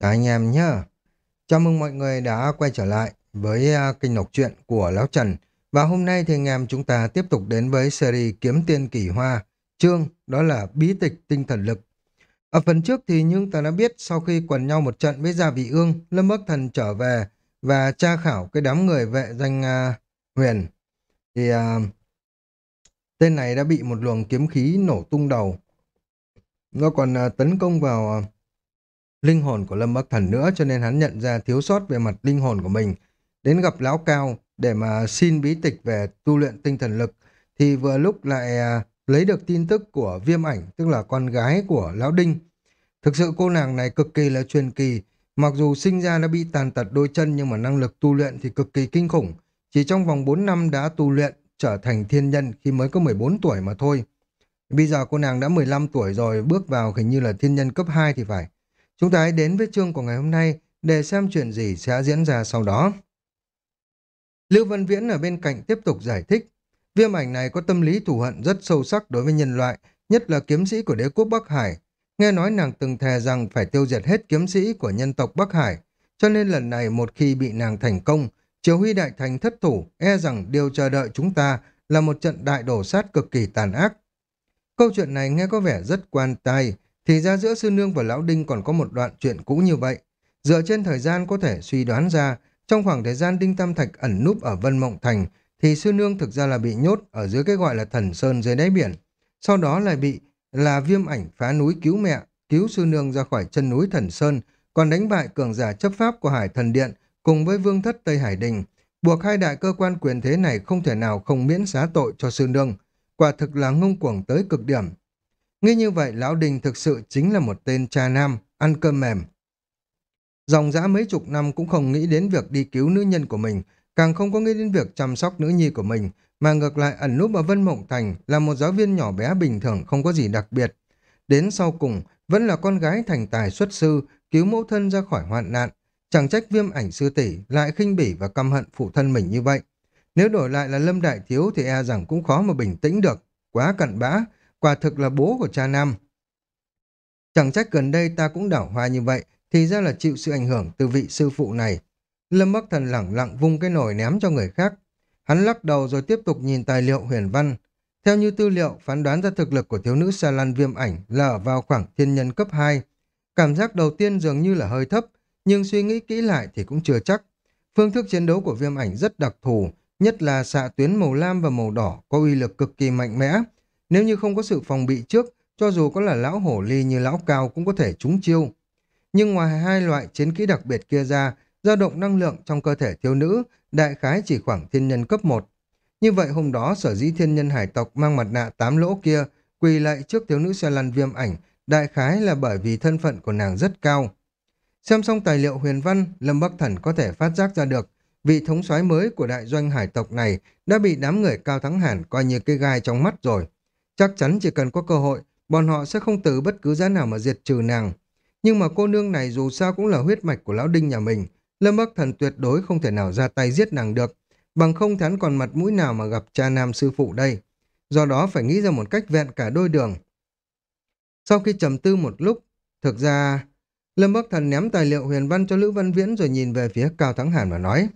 Các anh em nhé. Chào mừng mọi người đã quay trở lại với à, kênh đọc truyện của Lão Trần. Và hôm nay thì anh em chúng ta tiếp tục đến với series Kiếm Tiên Kỳ Hoa. Chương đó là Bí tịch tinh thần lực. Ở phần trước thì nhưng ta đã biết sau khi quần nhau một trận với Gia Vị Ương, Lâm Bắc Thần trở về và tra khảo cái đám người vệ danh uh, Huyền. Thì uh, tên này đã bị một luồng kiếm khí nổ tung đầu. Nó còn uh, tấn công vào... Uh, linh hồn của Lâm Bắc Thần nữa, cho nên hắn nhận ra thiếu sót về mặt linh hồn của mình. Đến gặp Lão Cao để mà xin bí tịch về tu luyện tinh thần lực, thì vừa lúc lại à, lấy được tin tức của viêm ảnh, tức là con gái của Lão Đinh. Thực sự cô nàng này cực kỳ là truyền kỳ mặc dù sinh ra đã bị tàn tật đôi chân, nhưng mà năng lực tu luyện thì cực kỳ kinh khủng. Chỉ trong vòng 4 năm đã tu luyện trở thành thiên nhân khi mới có 14 tuổi mà thôi. Bây giờ cô nàng đã 15 tuổi rồi, bước vào hình như là thiên nhân cấp 2 thì phải. Chúng ta hãy đến với chương của ngày hôm nay để xem chuyện gì sẽ diễn ra sau đó. Lưu Văn Viễn ở bên cạnh tiếp tục giải thích. Viêm ảnh này có tâm lý thù hận rất sâu sắc đối với nhân loại, nhất là kiếm sĩ của đế quốc Bắc Hải. Nghe nói nàng từng thề rằng phải tiêu diệt hết kiếm sĩ của nhân tộc Bắc Hải, cho nên lần này một khi bị nàng thành công, Triều Huy Đại Thành thất thủ, e rằng điều chờ đợi chúng ta là một trận đại đổ sát cực kỳ tàn ác. Câu chuyện này nghe có vẻ rất quan tai, thì ra giữa sư nương và lão đinh còn có một đoạn chuyện cũ như vậy. Dựa trên thời gian có thể suy đoán ra, trong khoảng thời gian Đinh Tam Thạch ẩn núp ở Vân Mộng Thành, thì sư nương thực ra là bị nhốt ở dưới cái gọi là thần sơn dưới đáy biển. Sau đó lại bị là viêm ảnh phá núi cứu mẹ, cứu sư nương ra khỏi chân núi thần sơn, còn đánh bại cường giả chấp pháp của Hải Thần Điện cùng với vương thất Tây Hải Đình, buộc hai đại cơ quan quyền thế này không thể nào không miễn xá tội cho sư nương. Quả thực là ngông cuồng tới cực điểm. Nghĩ như vậy, Lão Đình thực sự chính là một tên cha nam, ăn cơm mềm. Dòng dã mấy chục năm cũng không nghĩ đến việc đi cứu nữ nhân của mình, càng không có nghĩ đến việc chăm sóc nữ nhi của mình, mà ngược lại ẩn núp ở Vân Mộng Thành là một giáo viên nhỏ bé bình thường không có gì đặc biệt. Đến sau cùng, vẫn là con gái thành tài xuất sư, cứu mẫu thân ra khỏi hoạn nạn. Chẳng trách viêm ảnh sư tỷ lại khinh bỉ và căm hận phụ thân mình như vậy. Nếu đổi lại là Lâm Đại Thiếu thì e rằng cũng khó mà bình tĩnh được. Quá cặn bã, quả thực là bố của cha Nam. Chẳng trách gần đây ta cũng đảo hoa như vậy, thì ra là chịu sự ảnh hưởng từ vị sư phụ này. Lâm Bắc Thần lẳng lặng vung cái nồi ném cho người khác. Hắn lắc đầu rồi tiếp tục nhìn tài liệu huyền văn. Theo như tư liệu, phán đoán ra thực lực của thiếu nữ Sa Lan viêm ảnh là ở vào khoảng thiên nhân cấp 2. Cảm giác đầu tiên dường như là hơi thấp, nhưng suy nghĩ kỹ lại thì cũng chưa chắc. Phương thức chiến đấu của viêm ảnh rất đặc thù, nhất là xạ tuyến màu lam và màu đỏ có uy lực cực kỳ mạnh mẽ, nếu như không có sự phòng bị trước, cho dù có là lão hổ ly như lão cao cũng có thể trúng chiêu. Nhưng ngoài hai loại chiến kỹ đặc biệt kia ra, dao động năng lượng trong cơ thể thiếu nữ đại khái chỉ khoảng thiên nhân cấp 1. Như vậy hôm đó sở dĩ thiên nhân hải tộc mang mặt nạ tám lỗ kia quỳ lại trước thiếu nữ xe lăn viêm ảnh đại khái là bởi vì thân phận của nàng rất cao. Xem xong tài liệu huyền văn, Lâm Bắc Thần có thể phát giác ra được vị thống soái mới của đại doanh hải tộc này đã bị đám người cao thắng hẳn coi như cái gai trong mắt rồi. Chắc chắn chỉ cần có cơ hội, bọn họ sẽ không từ bất cứ giá nào mà diệt trừ nàng. Nhưng mà cô nương này dù sao cũng là huyết mạch của lão đinh nhà mình, Lâm Bắc Thần tuyệt đối không thể nào ra tay giết nàng được, bằng không thán còn mặt mũi nào mà gặp cha nam sư phụ đây. Do đó phải nghĩ ra một cách vẹn cả đôi đường. Sau khi trầm tư một lúc, thực ra Lâm Bắc Thần ném tài liệu huyền văn cho Lữ Văn Viễn rồi nhìn về phía Cao Thắng Hàn và nói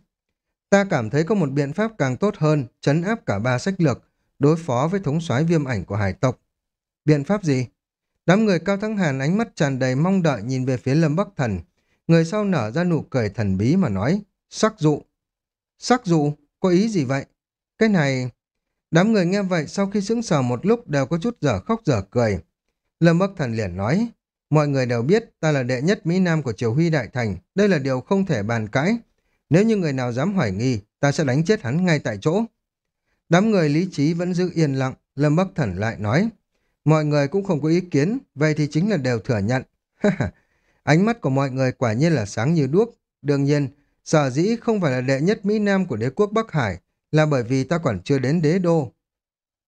Ta cảm thấy có một biện pháp càng tốt hơn, chấn áp cả ba sách lược, đối phó với thống soái viêm ảnh của hải tộc. Biện pháp gì? Đám người cao thắng hàn ánh mắt tràn đầy mong đợi nhìn về phía lâm bắc thần. Người sau nở ra nụ cười thần bí mà nói, sắc dụ. Sắc dụ? Có ý gì vậy? Cái này... Đám người nghe vậy sau khi sững sờ một lúc đều có chút dở khóc dở cười. Lâm Bắc Thần liền nói, mọi người đều biết ta là đệ nhất Mỹ Nam của Triều Huy Đại Thành, đây là điều không thể bàn cãi. Nếu như người nào dám hoài nghi, ta sẽ đánh chết hắn ngay tại chỗ. Đám người lý trí vẫn giữ yên lặng, Lâm Bắc Thần lại nói. Mọi người cũng không có ý kiến, vậy thì chính là đều thừa nhận. Ánh mắt của mọi người quả nhiên là sáng như đuốc. Đương nhiên, sở dĩ không phải là đệ nhất Mỹ Nam của đế quốc Bắc Hải là bởi vì ta còn chưa đến đế đô.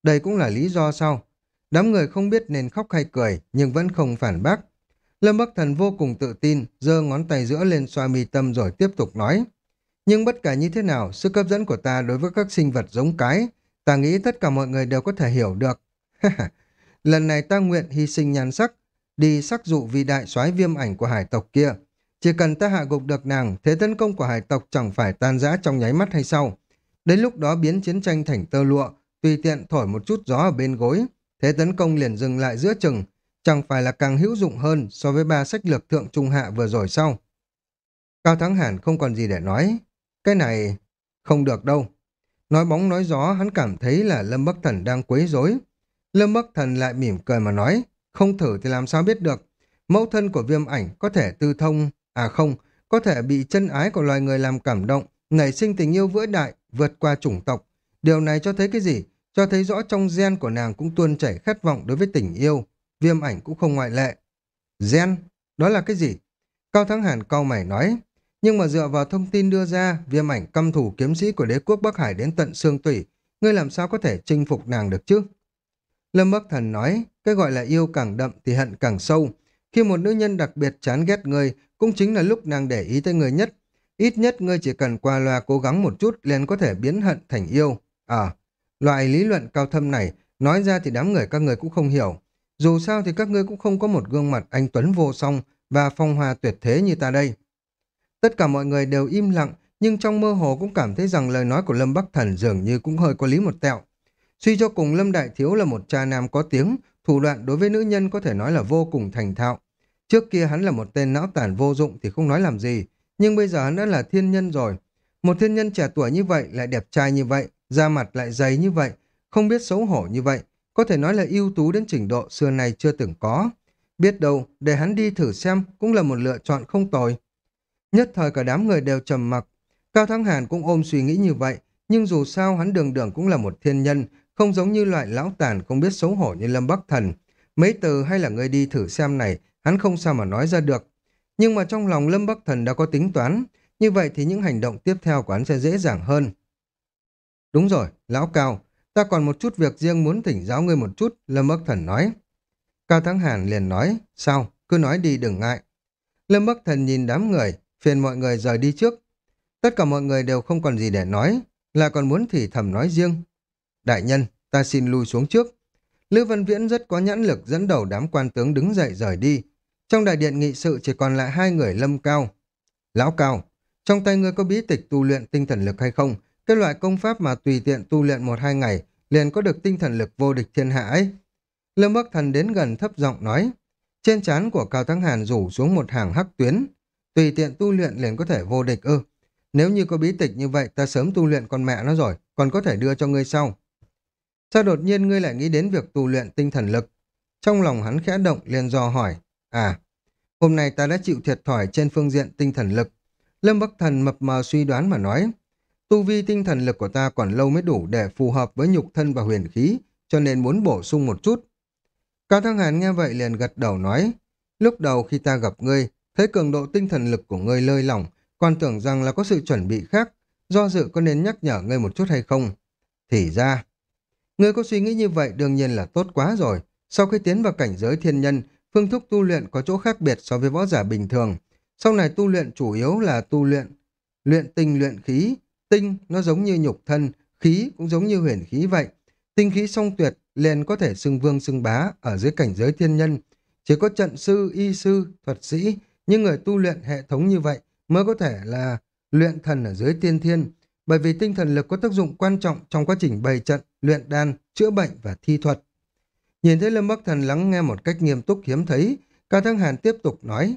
Đây cũng là lý do sao? Đám người không biết nên khóc hay cười, nhưng vẫn không phản bác. Lâm Bắc Thần vô cùng tự tin, giơ ngón tay giữa lên xoa mi tâm rồi tiếp tục nói. Nhưng bất kể như thế nào, sức hấp dẫn của ta đối với các sinh vật giống cái, ta nghĩ tất cả mọi người đều có thể hiểu được. Lần này ta nguyện hy sinh nhan sắc, đi sắc dụ vì đại soái viêm ảnh của hải tộc kia. Chỉ cần ta hạ gục được nàng, thế tấn công của hải tộc chẳng phải tan rã trong nháy mắt hay sao? Đến lúc đó biến chiến tranh thành tơ lụa, tùy tiện thổi một chút gió ở bên gối, thế tấn công liền dừng lại giữa chừng, chẳng phải là càng hữu dụng hơn so với ba sách lược thượng trung hạ vừa rồi sau Cao Thắng Hàn không còn gì để nói. Cái này không được đâu. Nói bóng nói gió hắn cảm thấy là Lâm Bắc Thần đang quấy rối. Lâm Bắc Thần lại mỉm cười mà nói, không thử thì làm sao biết được. Mẫu thân của viêm ảnh có thể tư thông, à không, có thể bị chân ái của loài người làm cảm động, nảy sinh tình yêu vỡ đại, vượt qua chủng tộc. Điều này cho thấy cái gì? Cho thấy rõ trong gen của nàng cũng tuôn chảy khát vọng đối với tình yêu. Viêm ảnh cũng không ngoại lệ. Gen? Đó là cái gì? Cao Thắng Hàn cau mày nói. Nhưng mà dựa vào thông tin đưa ra, viêm ảnh căm thủ kiếm sĩ của đế quốc Bắc Hải đến tận xương tủy, ngươi làm sao có thể chinh phục nàng được chứ? Lâm Bắc Thần nói, cái gọi là yêu càng đậm thì hận càng sâu. Khi một nữ nhân đặc biệt chán ghét ngươi, cũng chính là lúc nàng để ý tới người nhất. Ít nhất ngươi chỉ cần qua loa cố gắng một chút liền có thể biến hận thành yêu. À, loại lý luận cao thâm này, nói ra thì đám người các ngươi cũng không hiểu. Dù sao thì các ngươi cũng không có một gương mặt anh Tuấn vô song và phong hoa tuyệt thế như ta đây. Tất cả mọi người đều im lặng, nhưng trong mơ hồ cũng cảm thấy rằng lời nói của Lâm Bắc Thần dường như cũng hơi có lý một tẹo. Suy cho cùng Lâm Đại Thiếu là một cha nam có tiếng, thủ đoạn đối với nữ nhân có thể nói là vô cùng thành thạo. Trước kia hắn là một tên não tản vô dụng thì không nói làm gì, nhưng bây giờ hắn đã là thiên nhân rồi. Một thiên nhân trẻ tuổi như vậy, lại đẹp trai như vậy, da mặt lại dày như vậy, không biết xấu hổ như vậy, có thể nói là ưu tú đến trình độ xưa này chưa từng có. Biết đâu, để hắn đi thử xem cũng là một lựa chọn không tồi. Nhất thời cả đám người đều trầm mặc. Cao Thắng Hàn cũng ôm suy nghĩ như vậy, nhưng dù sao hắn đường đường cũng là một thiên nhân, không giống như loại lão tàn không biết xấu hổ như Lâm Bắc Thần. Mấy từ hay là người đi thử xem này, hắn không sao mà nói ra được. Nhưng mà trong lòng Lâm Bắc Thần đã có tính toán, như vậy thì những hành động tiếp theo của hắn sẽ dễ dàng hơn. Đúng rồi, lão Cao, ta còn một chút việc riêng muốn thỉnh giáo ngươi một chút, Lâm Bắc Thần nói. Cao Thắng Hàn liền nói, sao, cứ nói đi đừng ngại. Lâm Bắc Thần nhìn đám người, phiền mọi người rời đi trước. Tất cả mọi người đều không còn gì để nói, là còn muốn thì thầm nói riêng. Đại nhân, ta xin lui xuống trước. Lưu Văn Viễn rất có nhãn lực dẫn đầu đám quan tướng đứng dậy rời đi. Trong đại điện nghị sự chỉ còn lại hai người lâm cao. Lão Cao, trong tay ngươi có bí tịch tu luyện tinh thần lực hay không? Cái loại công pháp mà tùy tiện tu luyện một hai ngày liền có được tinh thần lực vô địch thiên hạ ấy. Lâm Bắc Thần đến gần thấp giọng nói. Trên trán của Cao Thắng Hàn rủ xuống một hàng hắc tuyến. Tùy tiện tu luyện liền có thể vô địch ư. Nếu như có bí tịch như vậy ta sớm tu luyện con mẹ nó rồi, còn có thể đưa cho ngươi sau. Sao đột nhiên ngươi lại nghĩ đến việc tu luyện tinh thần lực? Trong lòng hắn khẽ động liền dò hỏi. À, hôm nay ta đã chịu thiệt thòi trên phương diện tinh thần lực. Lâm Bắc Thần mập mờ suy đoán mà nói. Tu vi tinh thần lực của ta còn lâu mới đủ để phù hợp với nhục thân và huyền khí, cho nên muốn bổ sung một chút. Cao Thăng Hàn nghe vậy liền gật đầu nói. Lúc đầu khi ta gặp ngươi, thấy cường độ tinh thần lực của ngươi lơi lỏng, còn tưởng rằng là có sự chuẩn bị khác, do dự có nên nhắc nhở ngươi một chút hay không. Thì ra, ngươi có suy nghĩ như vậy đương nhiên là tốt quá rồi. Sau khi tiến vào cảnh giới thiên nhân, phương thức tu luyện có chỗ khác biệt so với võ giả bình thường. Sau này tu luyện chủ yếu là tu luyện luyện tinh luyện khí. Tinh nó giống như nhục thân, khí cũng giống như huyền khí vậy. Tinh khí song tuyệt liền có thể xưng vương xưng bá ở dưới cảnh giới thiên nhân. Chỉ có trận sư, y sư, thuật sĩ, nhưng người tu luyện hệ thống như vậy mới có thể là luyện thần ở dưới tiên thiên, bởi vì tinh thần lực có tác dụng quan trọng trong quá trình bày trận, luyện đan, chữa bệnh và thi thuật. Nhìn thấy Lâm Bắc Thần lắng nghe một cách nghiêm túc hiếm thấy, Cao Thăng Hàn tiếp tục nói,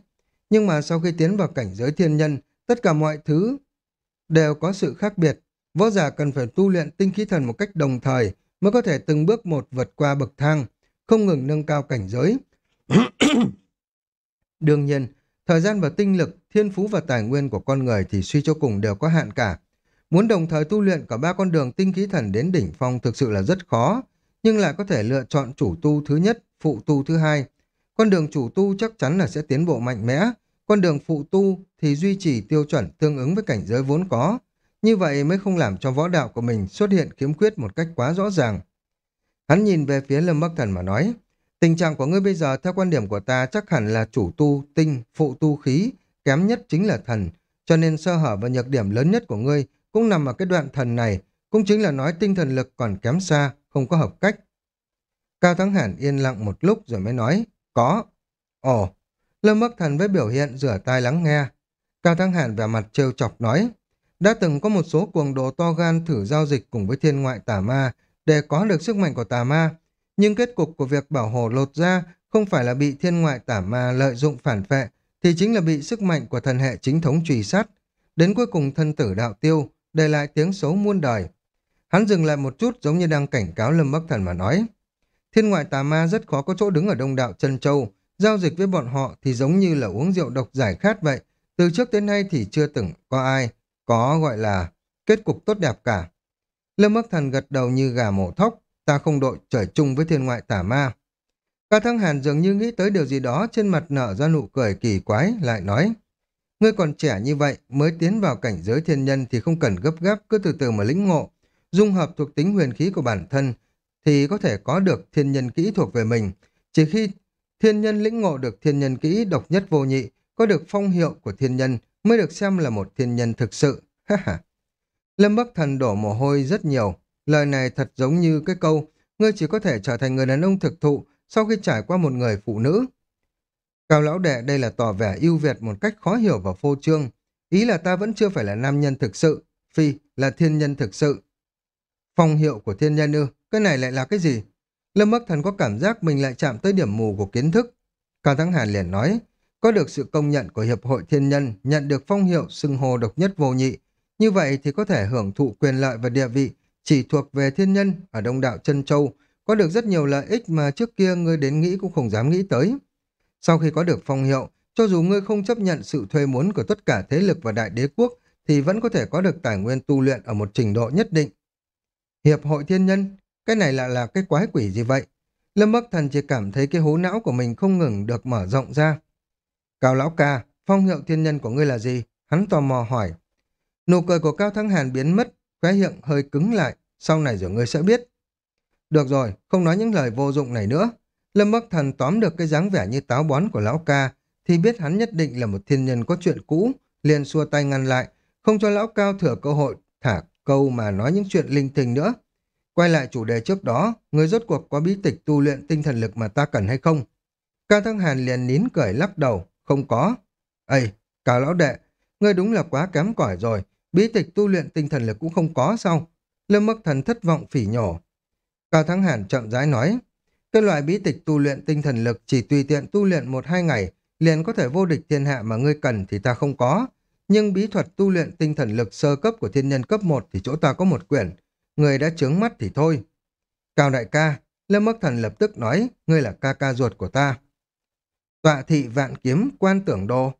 nhưng mà sau khi tiến vào cảnh giới thiên nhân, tất cả mọi thứ đều có sự khác biệt. Võ giả cần phải tu luyện tinh khí thần một cách đồng thời mới có thể từng bước một vượt qua bậc thang, không ngừng nâng cao cảnh giới. Đương nhiên, Thời gian và tinh lực, thiên phú và tài nguyên của con người thì suy cho cùng đều có hạn cả. Muốn đồng thời tu luyện cả ba con đường tinh khí thần đến đỉnh phong thực sự là rất khó, nhưng lại có thể lựa chọn chủ tu thứ nhất, phụ tu thứ hai. Con đường chủ tu chắc chắn là sẽ tiến bộ mạnh mẽ, con đường phụ tu thì duy trì tiêu chuẩn tương ứng với cảnh giới vốn có. Như vậy mới không làm cho võ đạo của mình xuất hiện khiếm khuyết một cách quá rõ ràng. Hắn nhìn về phía Lâm Bắc Thần mà nói, Tình trạng của ngươi bây giờ theo quan điểm của ta chắc hẳn là chủ tu, tinh, phụ tu khí, kém nhất chính là thần. Cho nên sơ hở và nhược điểm lớn nhất của ngươi cũng nằm ở cái đoạn thần này, cũng chính là nói tinh thần lực còn kém xa, không có hợp cách. Cao Thắng Hẳn yên lặng một lúc rồi mới nói, có. Ồ, Lâm Bắc Thần với biểu hiện rửa tai lắng nghe. Cao Thắng Hàn vẻ mặt trêu chọc nói, đã từng có một số cuồng đồ to gan thử giao dịch cùng với thiên ngoại tà ma để có được sức mạnh của tà ma, nhưng kết cục của việc bảo hộ lột ra không phải là bị thiên ngoại tà ma lợi dụng phản phệ, thì chính là bị sức mạnh của thần hệ chính thống truy sát. Đến cuối cùng thân tử đạo tiêu, để lại tiếng xấu muôn đời. Hắn dừng lại một chút giống như đang cảnh cáo Lâm Bắc Thần mà nói. Thiên ngoại tà ma rất khó có chỗ đứng ở đông đạo chân châu, giao dịch với bọn họ thì giống như là uống rượu độc giải khát vậy. Từ trước đến nay thì chưa từng có ai có gọi là kết cục tốt đẹp cả. Lâm Bắc Thần gật đầu như gà mổ thóc, ta không đội trời chung với thiên ngoại tả ma. Ca Thăng Hàn dường như nghĩ tới điều gì đó trên mặt nở ra nụ cười kỳ quái, lại nói. Ngươi còn trẻ như vậy, mới tiến vào cảnh giới thiên nhân thì không cần gấp gáp, cứ từ từ mà lĩnh ngộ. Dung hợp thuộc tính huyền khí của bản thân thì có thể có được thiên nhân kỹ thuộc về mình. Chỉ khi thiên nhân lĩnh ngộ được thiên nhân kỹ độc nhất vô nhị, có được phong hiệu của thiên nhân mới được xem là một thiên nhân thực sự. Lâm Bắc Thần đổ mồ hôi rất nhiều. Lời này thật giống như cái câu, ngươi chỉ có thể trở thành người đàn ông thực thụ sau khi trải qua một người phụ nữ. Cao lão đệ đây là tỏ vẻ ưu việt một cách khó hiểu và phô trương. Ý là ta vẫn chưa phải là nam nhân thực sự, phi là thiên nhân thực sự. Phong hiệu của thiên nhân ư, cái này lại là cái gì? Lâm Bắc Thần có cảm giác mình lại chạm tới điểm mù của kiến thức. Cao Thắng Hàn liền nói, có được sự công nhận của Hiệp hội Thiên Nhân, nhận được phong hiệu xưng hồ độc nhất vô nhị. Như vậy thì có thể hưởng thụ quyền lợi và địa vị chỉ thuộc về thiên nhân ở Đông Đạo chân Châu, có được rất nhiều lợi ích mà trước kia ngươi đến nghĩ cũng không dám nghĩ tới. Sau khi có được phong hiệu, cho dù ngươi không chấp nhận sự thuê muốn của tất cả thế lực và đại đế quốc, thì vẫn có thể có được tài nguyên tu luyện ở một trình độ nhất định. Hiệp hội thiên nhân, cái này lại là cái quái quỷ gì vậy? Lâm Bắc Thần chỉ cảm thấy cái hố não của mình không ngừng được mở rộng ra. Cao lão ca, phong hiệu thiên nhân của ngươi là gì? Hắn tò mò hỏi. Nụ cười của Cao Thắng Hàn biến mất, khóe miệng hơi cứng lại, sau này rồi ngươi sẽ biết. Được rồi, không nói những lời vô dụng này nữa. Lâm Bắc Thần tóm được cái dáng vẻ như táo bón của lão ca, thì biết hắn nhất định là một thiên nhân có chuyện cũ, liền xua tay ngăn lại, không cho lão cao thừa cơ hội thả câu mà nói những chuyện linh tinh nữa. Quay lại chủ đề trước đó, người rốt cuộc có bí tịch tu luyện tinh thần lực mà ta cần hay không? Cao Thăng Hàn liền nín cười lắc đầu, không có. Ây, Cao Lão Đệ, ngươi đúng là quá kém cỏi rồi, bí tịch tu luyện tinh thần lực cũng không có sao? Lâm Bắc Thần thất vọng phỉ nhổ. Cao Thắng Hàn chậm rãi nói, cái loại bí tịch tu luyện tinh thần lực chỉ tùy tiện tu luyện một hai ngày, liền có thể vô địch thiên hạ mà ngươi cần thì ta không có. Nhưng bí thuật tu luyện tinh thần lực sơ cấp của thiên nhân cấp 1 thì chỗ ta có một quyển. Người đã trướng mắt thì thôi. Cao đại ca, Lâm Bắc Thần lập tức nói, ngươi là ca ca ruột của ta. Tọa thị vạn kiếm quan tưởng đồ.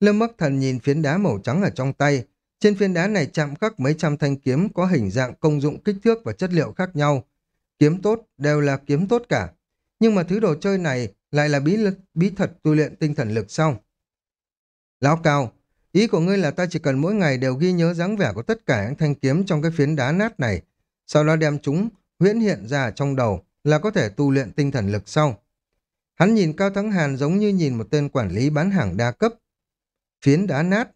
Lâm Bắc Thần nhìn phiến đá màu trắng ở trong tay. Trên phiến đá này chạm khắc mấy trăm thanh kiếm có hình dạng công dụng kích thước và chất liệu khác nhau. Kiếm tốt đều là kiếm tốt cả. Nhưng mà thứ đồ chơi này lại là bí, lực, bí thuật tu luyện tinh thần lực sau. Lão Cao, ý của ngươi là ta chỉ cần mỗi ngày đều ghi nhớ dáng vẻ của tất cả những thanh kiếm trong cái phiến đá nát này, sau đó đem chúng huyễn hiện ra trong đầu là có thể tu luyện tinh thần lực sau. Hắn nhìn Cao Thắng Hàn giống như nhìn một tên quản lý bán hàng đa cấp. Phiến đá nát,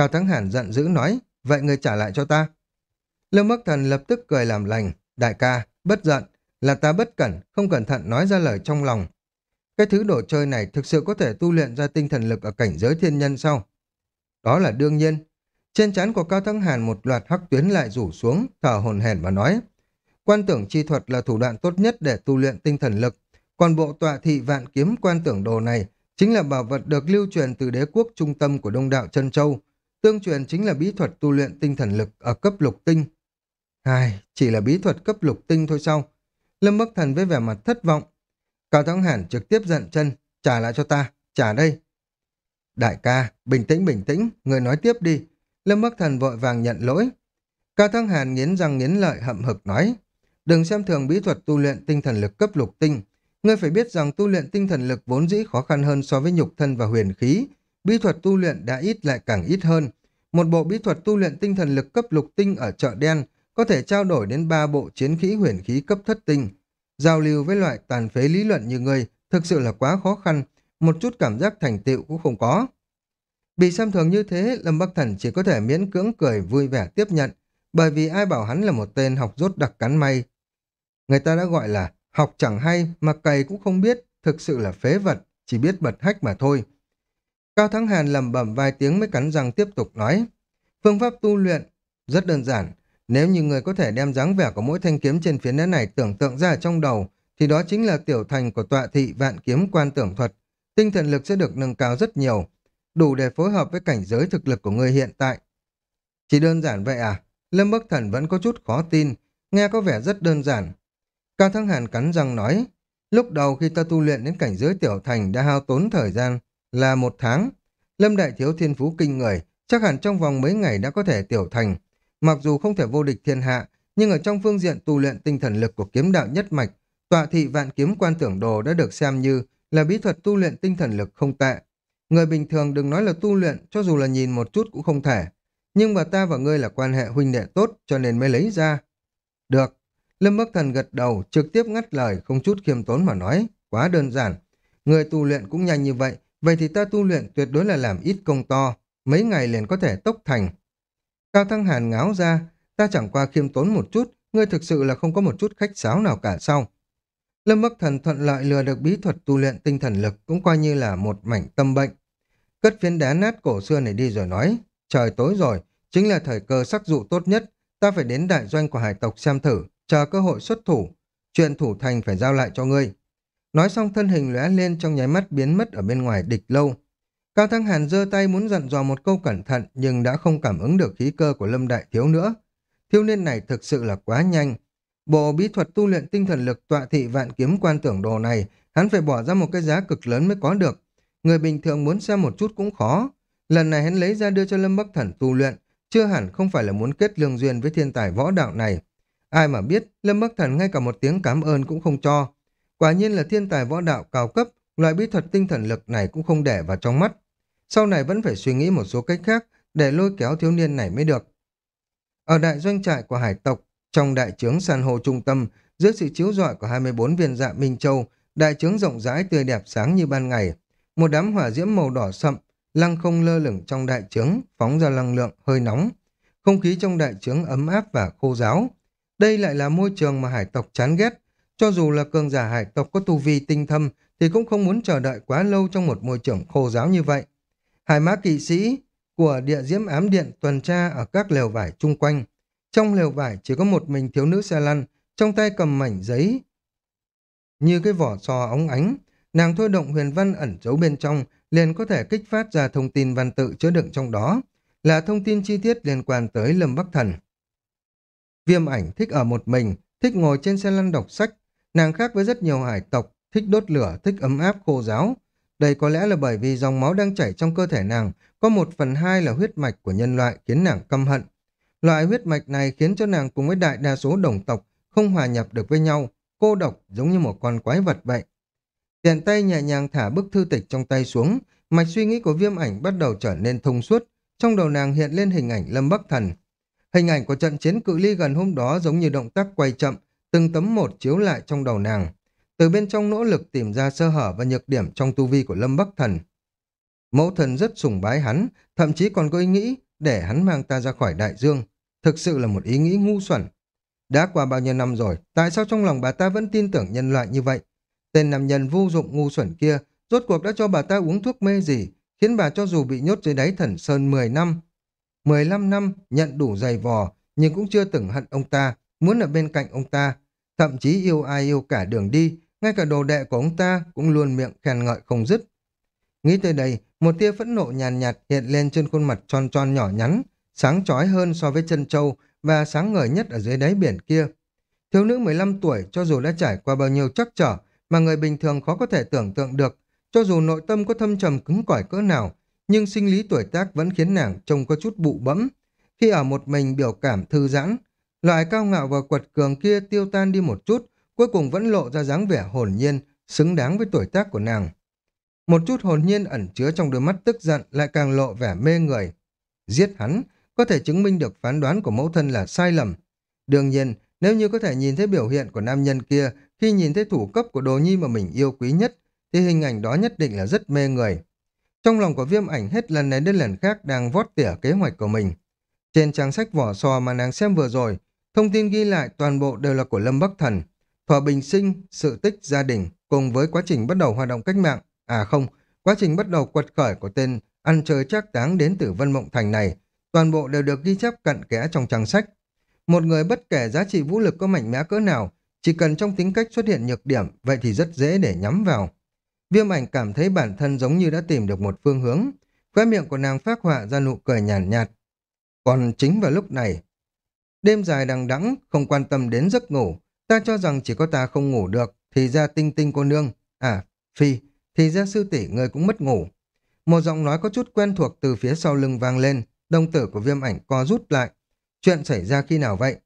Cao Thắng Hàn giận dữ nói, vậy người trả lại cho ta. Lâm Bắc Thần lập tức cười làm lành, đại ca, bất giận, là ta bất cẩn, không cẩn thận nói ra lời trong lòng. Cái thứ đồ chơi này thực sự có thể tu luyện ra tinh thần lực ở cảnh giới thiên nhân sao? Đó là đương nhiên. Trên trán của Cao Thắng Hàn một loạt hắc tuyến lại rủ xuống, thở hồn hển và nói. Quan tưởng chi thuật là thủ đoạn tốt nhất để tu luyện tinh thần lực. Còn bộ tọa thị vạn kiếm quan tưởng đồ này chính là bảo vật được lưu truyền từ đế quốc trung tâm của đông đạo Trân Châu. Tương truyền chính là bí thuật tu luyện tinh thần lực ở cấp lục tinh. Ai, chỉ là bí thuật cấp lục tinh thôi sao? Lâm Bắc Thần với vẻ mặt thất vọng. Cao Thắng Hàn trực tiếp giận chân, trả lại cho ta, trả đây. Đại ca, bình tĩnh bình tĩnh, người nói tiếp đi. Lâm Bắc Thần vội vàng nhận lỗi. Cao Thắng Hàn nghiến răng nghiến lợi hậm hực nói, đừng xem thường bí thuật tu luyện tinh thần lực cấp lục tinh. Ngươi phải biết rằng tu luyện tinh thần lực vốn dĩ khó khăn hơn so với nhục thân và huyền khí. Bí thuật tu luyện đã ít lại càng ít hơn. Một bộ bí thuật tu luyện tinh thần lực cấp lục tinh ở chợ đen có thể trao đổi đến ba bộ chiến khí huyền khí cấp thất tinh. Giao lưu với loại tàn phế lý luận như người thực sự là quá khó khăn, một chút cảm giác thành tựu cũng không có. Bị xem thường như thế, Lâm Bắc Thần chỉ có thể miễn cưỡng cười vui vẻ tiếp nhận, bởi vì ai bảo hắn là một tên học rốt đặc cắn may. Người ta đã gọi là học chẳng hay mà cày cũng không biết, thực sự là phế vật, chỉ biết bật hách mà thôi. Cao Thắng Hàn lẩm bẩm vài tiếng mới cắn răng tiếp tục nói. Phương pháp tu luyện rất đơn giản. Nếu như người có thể đem dáng vẻ của mỗi thanh kiếm trên phiến đá này tưởng tượng ra trong đầu, thì đó chính là tiểu thành của tọa thị vạn kiếm quan tưởng thuật. Tinh thần lực sẽ được nâng cao rất nhiều, đủ để phối hợp với cảnh giới thực lực của người hiện tại. Chỉ đơn giản vậy à? Lâm Bắc Thần vẫn có chút khó tin, nghe có vẻ rất đơn giản. Cao Thắng Hàn cắn răng nói, lúc đầu khi ta tu luyện đến cảnh giới tiểu thành đã hao tốn thời gian là một tháng. Lâm Đại Thiếu thiên phú kinh người, chắc hẳn trong vòng mấy ngày đã có thể tiểu thành. Mặc dù không thể vô địch thiên hạ, nhưng ở trong phương diện tu luyện tinh thần lực của kiếm đạo nhất mạch, tọa thị vạn kiếm quan tưởng đồ đã được xem như là bí thuật tu luyện tinh thần lực không tệ. Người bình thường đừng nói là tu luyện, cho dù là nhìn một chút cũng không thể. Nhưng mà ta và ngươi là quan hệ huynh đệ tốt, cho nên mới lấy ra. Được. Lâm Bắc Thần gật đầu, trực tiếp ngắt lời, không chút khiêm tốn mà nói. Quá đơn giản. Người tu luyện cũng nhanh như vậy, vậy thì ta tu luyện tuyệt đối là làm ít công to. Mấy ngày liền có thể tốc thành. Cao Thăng Hàn ngáo ra, ta chẳng qua khiêm tốn một chút, ngươi thực sự là không có một chút khách sáo nào cả sao. Lâm Bắc Thần thuận lợi lừa được bí thuật tu luyện tinh thần lực cũng coi như là một mảnh tâm bệnh. Cất phiến đá nát cổ xưa này đi rồi nói, trời tối rồi, chính là thời cơ sắc dụ tốt nhất, ta phải đến đại doanh của hải tộc xem thử, chờ cơ hội xuất thủ, chuyện thủ thành phải giao lại cho ngươi. Nói xong thân hình lóe lên trong nháy mắt biến mất ở bên ngoài địch lâu. Cao Thăng Hàn giơ tay muốn dặn dò một câu cẩn thận nhưng đã không cảm ứng được khí cơ của Lâm Đại Thiếu nữa. Thiếu niên này thực sự là quá nhanh. Bộ bí thuật tu luyện tinh thần lực tọa thị vạn kiếm quan tưởng đồ này, hắn phải bỏ ra một cái giá cực lớn mới có được. Người bình thường muốn xem một chút cũng khó. Lần này hắn lấy ra đưa cho Lâm Bắc Thần tu luyện, chưa hẳn không phải là muốn kết lương duyên với thiên tài võ đạo này. Ai mà biết, Lâm Bắc Thần ngay cả một tiếng cảm ơn cũng không cho. Quả nhiên là thiên tài võ đạo cao cấp, loại bí thuật tinh thần lực này cũng không để vào trong mắt. Sau này vẫn phải suy nghĩ một số cách khác để lôi kéo thiếu niên này mới được. Ở đại doanh trại của hải tộc, trong đại trướng san hô trung tâm, dưới sự chiếu rọi của 24 viên dạ Minh Châu, đại trướng rộng rãi tươi đẹp sáng như ban ngày. Một đám hỏa diễm màu đỏ sậm, lăng không lơ lửng trong đại trướng, phóng ra năng lượng hơi nóng. Không khí trong đại trướng ấm áp và khô giáo. Đây lại là môi trường mà hải tộc chán ghét. Cho dù là cường giả hải tộc có tu vi tinh thâm, thì cũng không muốn chờ đợi quá lâu trong một môi trường khô giáo như vậy. Hải mã kỵ sĩ của địa diễm ám điện tuần tra ở các lều vải chung quanh. Trong lều vải chỉ có một mình thiếu nữ xe lăn, trong tay cầm mảnh giấy như cái vỏ sò ống ánh. Nàng thôi động huyền văn ẩn giấu bên trong, liền có thể kích phát ra thông tin văn tự chứa đựng trong đó, là thông tin chi tiết liên quan tới Lâm Bắc Thần. Viêm ảnh thích ở một mình, thích ngồi trên xe lăn đọc sách, nàng khác với rất nhiều hải tộc, thích đốt lửa, thích ấm áp khô giáo. Đây có lẽ là bởi vì dòng máu đang chảy trong cơ thể nàng, có một phần hai là huyết mạch của nhân loại khiến nàng căm hận. Loại huyết mạch này khiến cho nàng cùng với đại đa số đồng tộc không hòa nhập được với nhau, cô độc giống như một con quái vật vậy. Tiện tay nhẹ nhàng thả bức thư tịch trong tay xuống, mạch suy nghĩ của viêm ảnh bắt đầu trở nên thông suốt, trong đầu nàng hiện lên hình ảnh Lâm Bắc Thần. Hình ảnh của trận chiến cự ly gần hôm đó giống như động tác quay chậm, từng tấm một chiếu lại trong đầu nàng. Từ bên trong nỗ lực tìm ra sơ hở và nhược điểm trong tu vi của Lâm Bắc Thần. Mẫu thần rất sùng bái hắn, thậm chí còn có ý nghĩ để hắn mang ta ra khỏi đại dương. Thực sự là một ý nghĩ ngu xuẩn. Đã qua bao nhiêu năm rồi, tại sao trong lòng bà ta vẫn tin tưởng nhân loại như vậy? Tên nam nhân vô dụng ngu xuẩn kia, rốt cuộc đã cho bà ta uống thuốc mê gì, khiến bà cho dù bị nhốt dưới đáy thần sơn 10 năm, 15 năm nhận đủ dày vò, nhưng cũng chưa từng hận ông ta, muốn ở bên cạnh ông ta, thậm chí yêu ai yêu cả đường đi, ngay cả đồ đệ của ông ta cũng luôn miệng khen ngợi không dứt. Nghĩ tới đây, một tia phẫn nộ nhàn nhạt, hiện lên trên khuôn mặt tròn tròn nhỏ nhắn, sáng chói hơn so với chân châu và sáng ngời nhất ở dưới đáy biển kia. Thiếu nữ 15 tuổi cho dù đã trải qua bao nhiêu chắc trở mà người bình thường khó có thể tưởng tượng được, cho dù nội tâm có thâm trầm cứng cỏi cỡ nào, nhưng sinh lý tuổi tác vẫn khiến nàng trông có chút bụ bẫm. Khi ở một mình biểu cảm thư giãn, loại cao ngạo và quật cường kia tiêu tan đi một chút, cuối cùng vẫn lộ ra dáng vẻ hồn nhiên, xứng đáng với tuổi tác của nàng. Một chút hồn nhiên ẩn chứa trong đôi mắt tức giận lại càng lộ vẻ mê người. Giết hắn, có thể chứng minh được phán đoán của mẫu thân là sai lầm. Đương nhiên, nếu như có thể nhìn thấy biểu hiện của nam nhân kia khi nhìn thấy thủ cấp của đồ nhi mà mình yêu quý nhất, thì hình ảnh đó nhất định là rất mê người. Trong lòng của viêm ảnh hết lần này đến lần khác đang vót tỉa kế hoạch của mình. Trên trang sách vỏ sò mà nàng xem vừa rồi, thông tin ghi lại toàn bộ đều là của Lâm Bắc Thần. Thỏa bình sinh, sự tích gia đình cùng với quá trình bắt đầu hoạt động cách mạng. À không, quá trình bắt đầu quật khởi của tên ăn chơi chắc táng đến từ Vân Mộng Thành này, toàn bộ đều được ghi chép cặn kẽ trong trang sách. Một người bất kể giá trị vũ lực có mạnh mẽ cỡ nào, chỉ cần trong tính cách xuất hiện nhược điểm, vậy thì rất dễ để nhắm vào. Viêm ảnh cảm thấy bản thân giống như đã tìm được một phương hướng. Khóe miệng của nàng phát họa ra nụ cười nhàn nhạt, nhạt. Còn chính vào lúc này, đêm dài đằng đẵng không quan tâm đến giấc ngủ. Ta cho rằng chỉ có ta không ngủ được, thì ra tinh tinh cô nương. À, phi, thì ra sư tỷ người cũng mất ngủ. Một giọng nói có chút quen thuộc từ phía sau lưng vang lên, đồng tử của viêm ảnh co rút lại. Chuyện xảy ra khi nào vậy?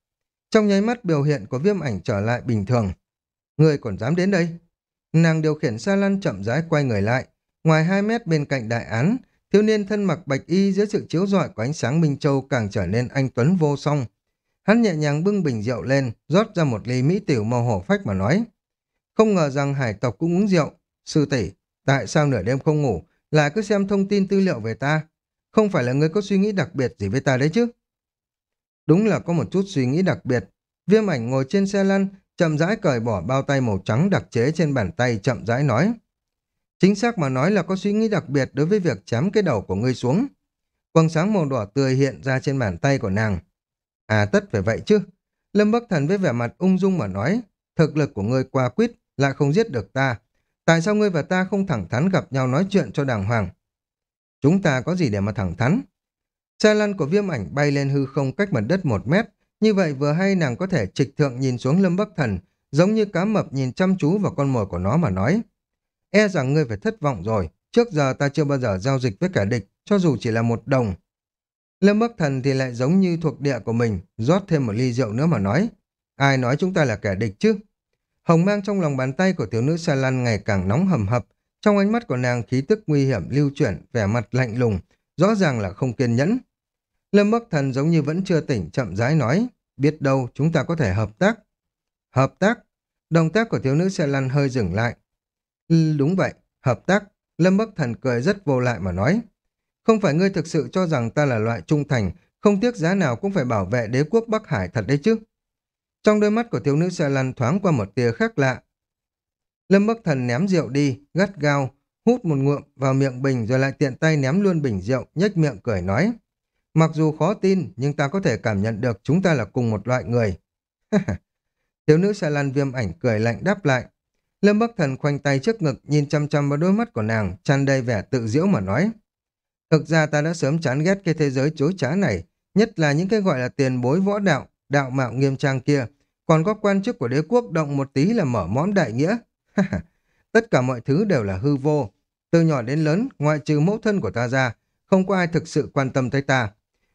Trong nháy mắt biểu hiện của viêm ảnh trở lại bình thường. Người còn dám đến đây? Nàng điều khiển xa lăn chậm rãi quay người lại. Ngoài 2 mét bên cạnh đại án, thiếu niên thân mặc bạch y dưới sự chiếu rọi của ánh sáng Minh Châu càng trở nên anh Tuấn vô song. Hắn nhẹ nhàng bưng bình rượu lên, rót ra một ly mỹ tiểu màu hổ phách mà nói. Không ngờ rằng hải tộc cũng uống rượu. Sư tỷ, tại sao nửa đêm không ngủ, lại cứ xem thông tin tư liệu về ta? Không phải là người có suy nghĩ đặc biệt gì với ta đấy chứ? Đúng là có một chút suy nghĩ đặc biệt. Viêm ảnh ngồi trên xe lăn, chậm rãi cởi bỏ bao tay màu trắng đặc chế trên bàn tay chậm rãi nói. Chính xác mà nói là có suy nghĩ đặc biệt đối với việc chém cái đầu của ngươi xuống. quầng sáng màu đỏ tươi hiện ra trên bàn tay của nàng. À tất phải vậy chứ. Lâm Bắc Thần với vẻ mặt ung dung mà nói, thực lực của ngươi qua quýt lại không giết được ta. Tại sao ngươi và ta không thẳng thắn gặp nhau nói chuyện cho đàng hoàng? Chúng ta có gì để mà thẳng thắn? Xe lăn của viêm ảnh bay lên hư không cách mặt đất một mét, như vậy vừa hay nàng có thể trịch thượng nhìn xuống Lâm Bắc Thần, giống như cá mập nhìn chăm chú vào con mồi của nó mà nói. E rằng ngươi phải thất vọng rồi, trước giờ ta chưa bao giờ giao dịch với kẻ địch, cho dù chỉ là một đồng. Lâm Bắc Thần thì lại giống như thuộc địa của mình, rót thêm một ly rượu nữa mà nói. Ai nói chúng ta là kẻ địch chứ? Hồng mang trong lòng bàn tay của thiếu nữ Sa Lan ngày càng nóng hầm hập, trong ánh mắt của nàng khí tức nguy hiểm lưu chuyển, vẻ mặt lạnh lùng, rõ ràng là không kiên nhẫn. Lâm Bắc Thần giống như vẫn chưa tỉnh chậm rãi nói, biết đâu chúng ta có thể hợp tác. Hợp tác? Động tác của thiếu nữ xe lăn hơi dừng lại. Ừ, đúng vậy, hợp tác. Lâm Bắc Thần cười rất vô lại mà nói. Không phải ngươi thực sự cho rằng ta là loại trung thành, không tiếc giá nào cũng phải bảo vệ đế quốc Bắc Hải thật đấy chứ. Trong đôi mắt của thiếu nữ xe lăn thoáng qua một tia khác lạ. Lâm Bắc Thần ném rượu đi, gắt gao, hút một ngụm vào miệng bình rồi lại tiện tay ném luôn bình rượu, nhếch miệng cười nói. Mặc dù khó tin, nhưng ta có thể cảm nhận được chúng ta là cùng một loại người. Thiếu nữ xe lan viêm ảnh cười lạnh đáp lại. Lâm Bắc Thần khoanh tay trước ngực, nhìn chăm chăm vào đôi mắt của nàng, tràn đầy vẻ tự diễu mà nói. Thực ra ta đã sớm chán ghét cái thế giới chối trá này, nhất là những cái gọi là tiền bối võ đạo, đạo mạo nghiêm trang kia. Còn có quan chức của đế quốc động một tí là mở món đại nghĩa. Tất cả mọi thứ đều là hư vô. Từ nhỏ đến lớn, ngoại trừ mẫu thân của ta ra, không có ai thực sự quan tâm tới ta.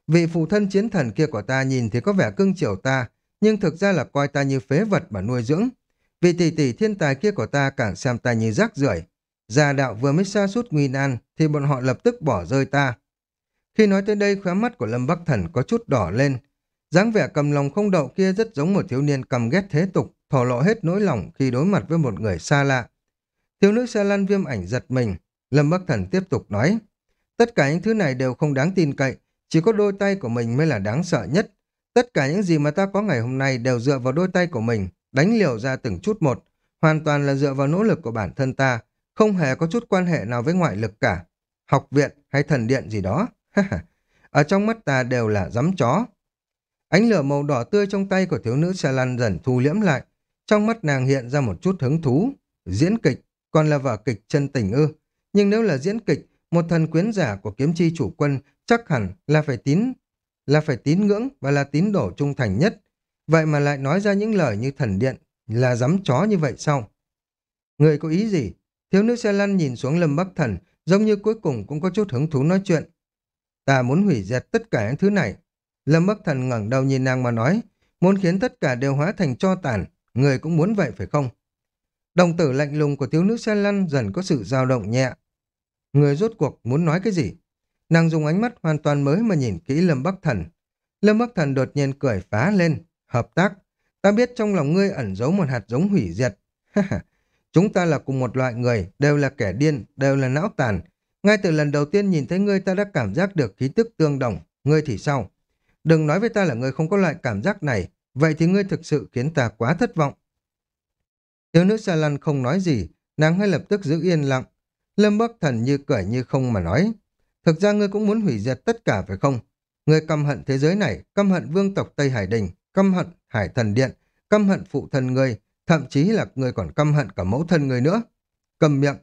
Vị phụ thân chiến thần kia của ta nhìn thì có vẻ cưng chiều ta, nhưng thực ra là coi ta như phế vật mà nuôi dưỡng. Vị tỷ tỷ thiên tài kia của ta càng xem ta như rác rưởi. Gia đạo vừa mới xa suốt nguy nan thì bọn họ lập tức bỏ rơi ta. Khi nói tới đây khóe mắt của Lâm Bắc Thần có chút đỏ lên. dáng vẻ cầm lòng không đậu kia rất giống một thiếu niên cầm ghét thế tục, thổ lộ hết nỗi lòng khi đối mặt với một người xa lạ. Thiếu nữ xa lan viêm ảnh giật mình. Lâm Bắc Thần tiếp tục nói. Tất cả những thứ này đều không đáng tin cậy, chỉ có đôi tay của mình mới là đáng sợ nhất. Tất cả những gì mà ta có ngày hôm nay đều dựa vào đôi tay của mình, đánh liều ra từng chút một, hoàn toàn là dựa vào nỗ lực của bản thân ta, không hề có chút quan hệ nào với ngoại lực cả. Học viện hay thần điện gì đó. Ở trong mắt ta đều là giấm chó. Ánh lửa màu đỏ tươi trong tay của thiếu nữ xe lăn dần thu liễm lại. Trong mắt nàng hiện ra một chút hứng thú. Diễn kịch, còn là vở kịch chân tình ư. Nhưng nếu là diễn kịch, một thần quyến giả của kiếm chi chủ quân chắc hẳn là phải tín là phải tín ngưỡng và là tín đổ trung thành nhất. Vậy mà lại nói ra những lời như thần điện là dám chó như vậy sao? Người có ý gì? Thiếu nữ xe lăn nhìn xuống lâm bắc thần, giống như cuối cùng cũng có chút hứng thú nói chuyện. Ta muốn hủy diệt tất cả những thứ này. Lâm bắc thần ngẩng đầu nhìn nàng mà nói, muốn khiến tất cả đều hóa thành cho tàn. Người cũng muốn vậy phải không? Đồng tử lạnh lùng của thiếu nữ xe lăn dần có sự dao động nhẹ. Người rốt cuộc muốn nói cái gì? Nàng dùng ánh mắt hoàn toàn mới mà nhìn kỹ Lâm Bắc Thần. Lâm Bắc Thần đột nhiên cười phá lên. Hợp tác. Ta biết trong lòng ngươi ẩn giấu một hạt giống hủy diệt. Chúng ta là cùng một loại người, đều là kẻ điên, đều là não tàn. Ngay từ lần đầu tiên nhìn thấy ngươi ta đã cảm giác được khí tức tương đồng. Ngươi thì sao? Đừng nói với ta là ngươi không có loại cảm giác này. Vậy thì ngươi thực sự khiến ta quá thất vọng. Thiếu nữ Sa Lan không nói gì, nàng ngay lập tức giữ yên lặng. Lâm Bắc Thần như cười như không mà nói. Thực ra ngươi cũng muốn hủy diệt tất cả phải không? Ngươi căm hận thế giới này, căm hận vương tộc Tây Hải Đình, căm hận Hải Thần Điện, căm hận phụ thần ngươi, thậm chí là người còn căm hận cả mẫu thân người nữa. Cầm miệng.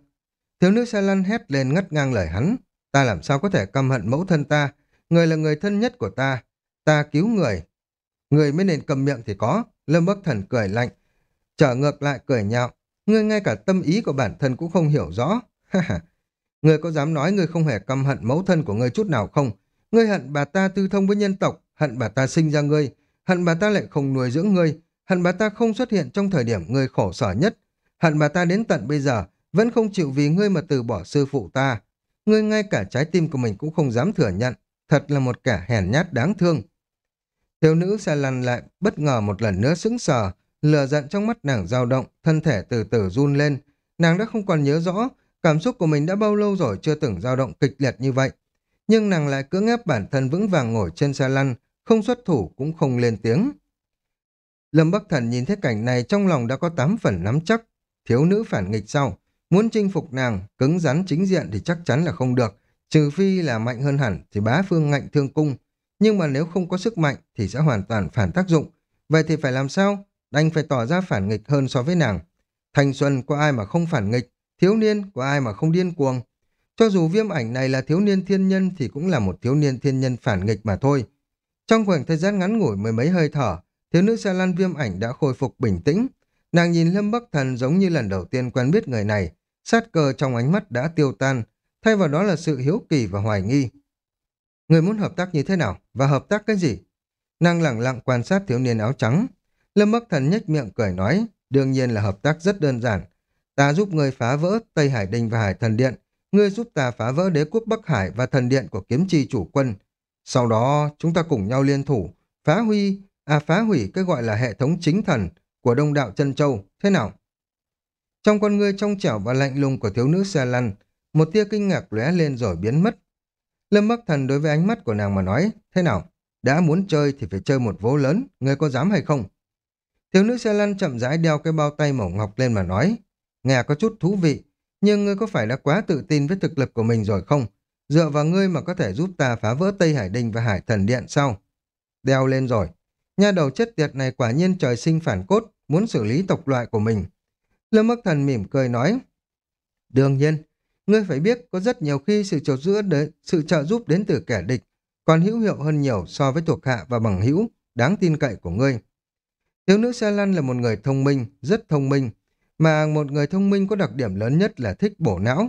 Thiếu nữ xe lăn hét lên ngắt ngang lời hắn. Ta làm sao có thể căm hận mẫu thân ta? Người là người thân nhất của ta. Ta cứu người. Người mới nên cầm miệng thì có. Lâm Bắc Thần cười lạnh. Trở ngược lại cười nhạo. Ngươi ngay cả tâm ý của bản thân cũng không hiểu rõ. ngươi có dám nói ngươi không hề căm hận mẫu thân của ngươi chút nào không? Ngươi hận bà ta tư thông với nhân tộc, hận bà ta sinh ra ngươi, hận bà ta lại không nuôi dưỡng ngươi, hận bà ta không xuất hiện trong thời điểm ngươi khổ sở nhất, hận bà ta đến tận bây giờ vẫn không chịu vì ngươi mà từ bỏ sư phụ ta. Ngươi ngay cả trái tim của mình cũng không dám thừa nhận, thật là một kẻ hèn nhát đáng thương. Thiếu nữ xe lăn lại bất ngờ một lần nữa sững sờ, lừa giận trong mắt nàng dao động, thân thể từ từ run lên. Nàng đã không còn nhớ rõ cảm xúc của mình đã bao lâu rồi chưa từng dao động kịch liệt như vậy. Nhưng nàng lại cưỡng ép bản thân vững vàng ngồi trên xe lăn, không xuất thủ cũng không lên tiếng. Lâm Bắc Thần nhìn thấy cảnh này trong lòng đã có tám phần nắm chắc. Thiếu nữ phản nghịch sau, muốn chinh phục nàng, cứng rắn chính diện thì chắc chắn là không được. Trừ phi là mạnh hơn hẳn thì bá phương ngạnh thương cung. Nhưng mà nếu không có sức mạnh thì sẽ hoàn toàn phản tác dụng. Vậy thì phải làm sao? Đành phải tỏ ra phản nghịch hơn so với nàng. Thanh xuân có ai mà không phản nghịch, thiếu niên có ai mà không điên cuồng. Cho dù viêm ảnh này là thiếu niên thiên nhân thì cũng là một thiếu niên thiên nhân phản nghịch mà thôi. Trong khoảng thời gian ngắn ngủi mười mấy hơi thở, thiếu nữ xa lan viêm ảnh đã khôi phục bình tĩnh. Nàng nhìn Lâm Bắc Thần giống như lần đầu tiên quen biết người này, sát cơ trong ánh mắt đã tiêu tan, thay vào đó là sự hiếu kỳ và hoài nghi. Người muốn hợp tác như thế nào và hợp tác cái gì? Nàng lặng lặng quan sát thiếu niên áo trắng. Lâm Bắc Thần nhếch miệng cười nói, đương nhiên là hợp tác rất đơn giản. Ta giúp người phá vỡ Tây Hải Đình và Hải Thần Điện, ngươi giúp ta phá vỡ đế quốc Bắc Hải và thần điện của kiếm chi chủ quân. Sau đó, chúng ta cùng nhau liên thủ, phá huy, à phá hủy cái gọi là hệ thống chính thần của đông đạo chân châu, thế nào? Trong con ngươi trong trẻo và lạnh lùng của thiếu nữ xe lăn, một tia kinh ngạc lóe lên rồi biến mất. Lâm Bắc Thần đối với ánh mắt của nàng mà nói, thế nào? Đã muốn chơi thì phải chơi một vố lớn, ngươi có dám hay không? Thiếu nữ xe lăn chậm rãi đeo cái bao tay màu ngọc lên mà nói, nghe có chút thú vị, nhưng ngươi có phải đã quá tự tin với thực lực của mình rồi không? Dựa vào ngươi mà có thể giúp ta phá vỡ Tây Hải Đình và Hải Thần Điện sao? Đeo lên rồi. Nha đầu chết tiệt này quả nhiên trời sinh phản cốt, muốn xử lý tộc loại của mình. Lâm Bắc Thần mỉm cười nói. Đương nhiên, ngươi phải biết có rất nhiều khi sự trợ giữa đến, sự trợ giúp đến từ kẻ địch còn hữu hiệu hơn nhiều so với thuộc hạ và bằng hữu đáng tin cậy của ngươi. Thiếu nữ Xe Lăn là một người thông minh, rất thông minh, mà một người thông minh có đặc điểm lớn nhất là thích bổ não.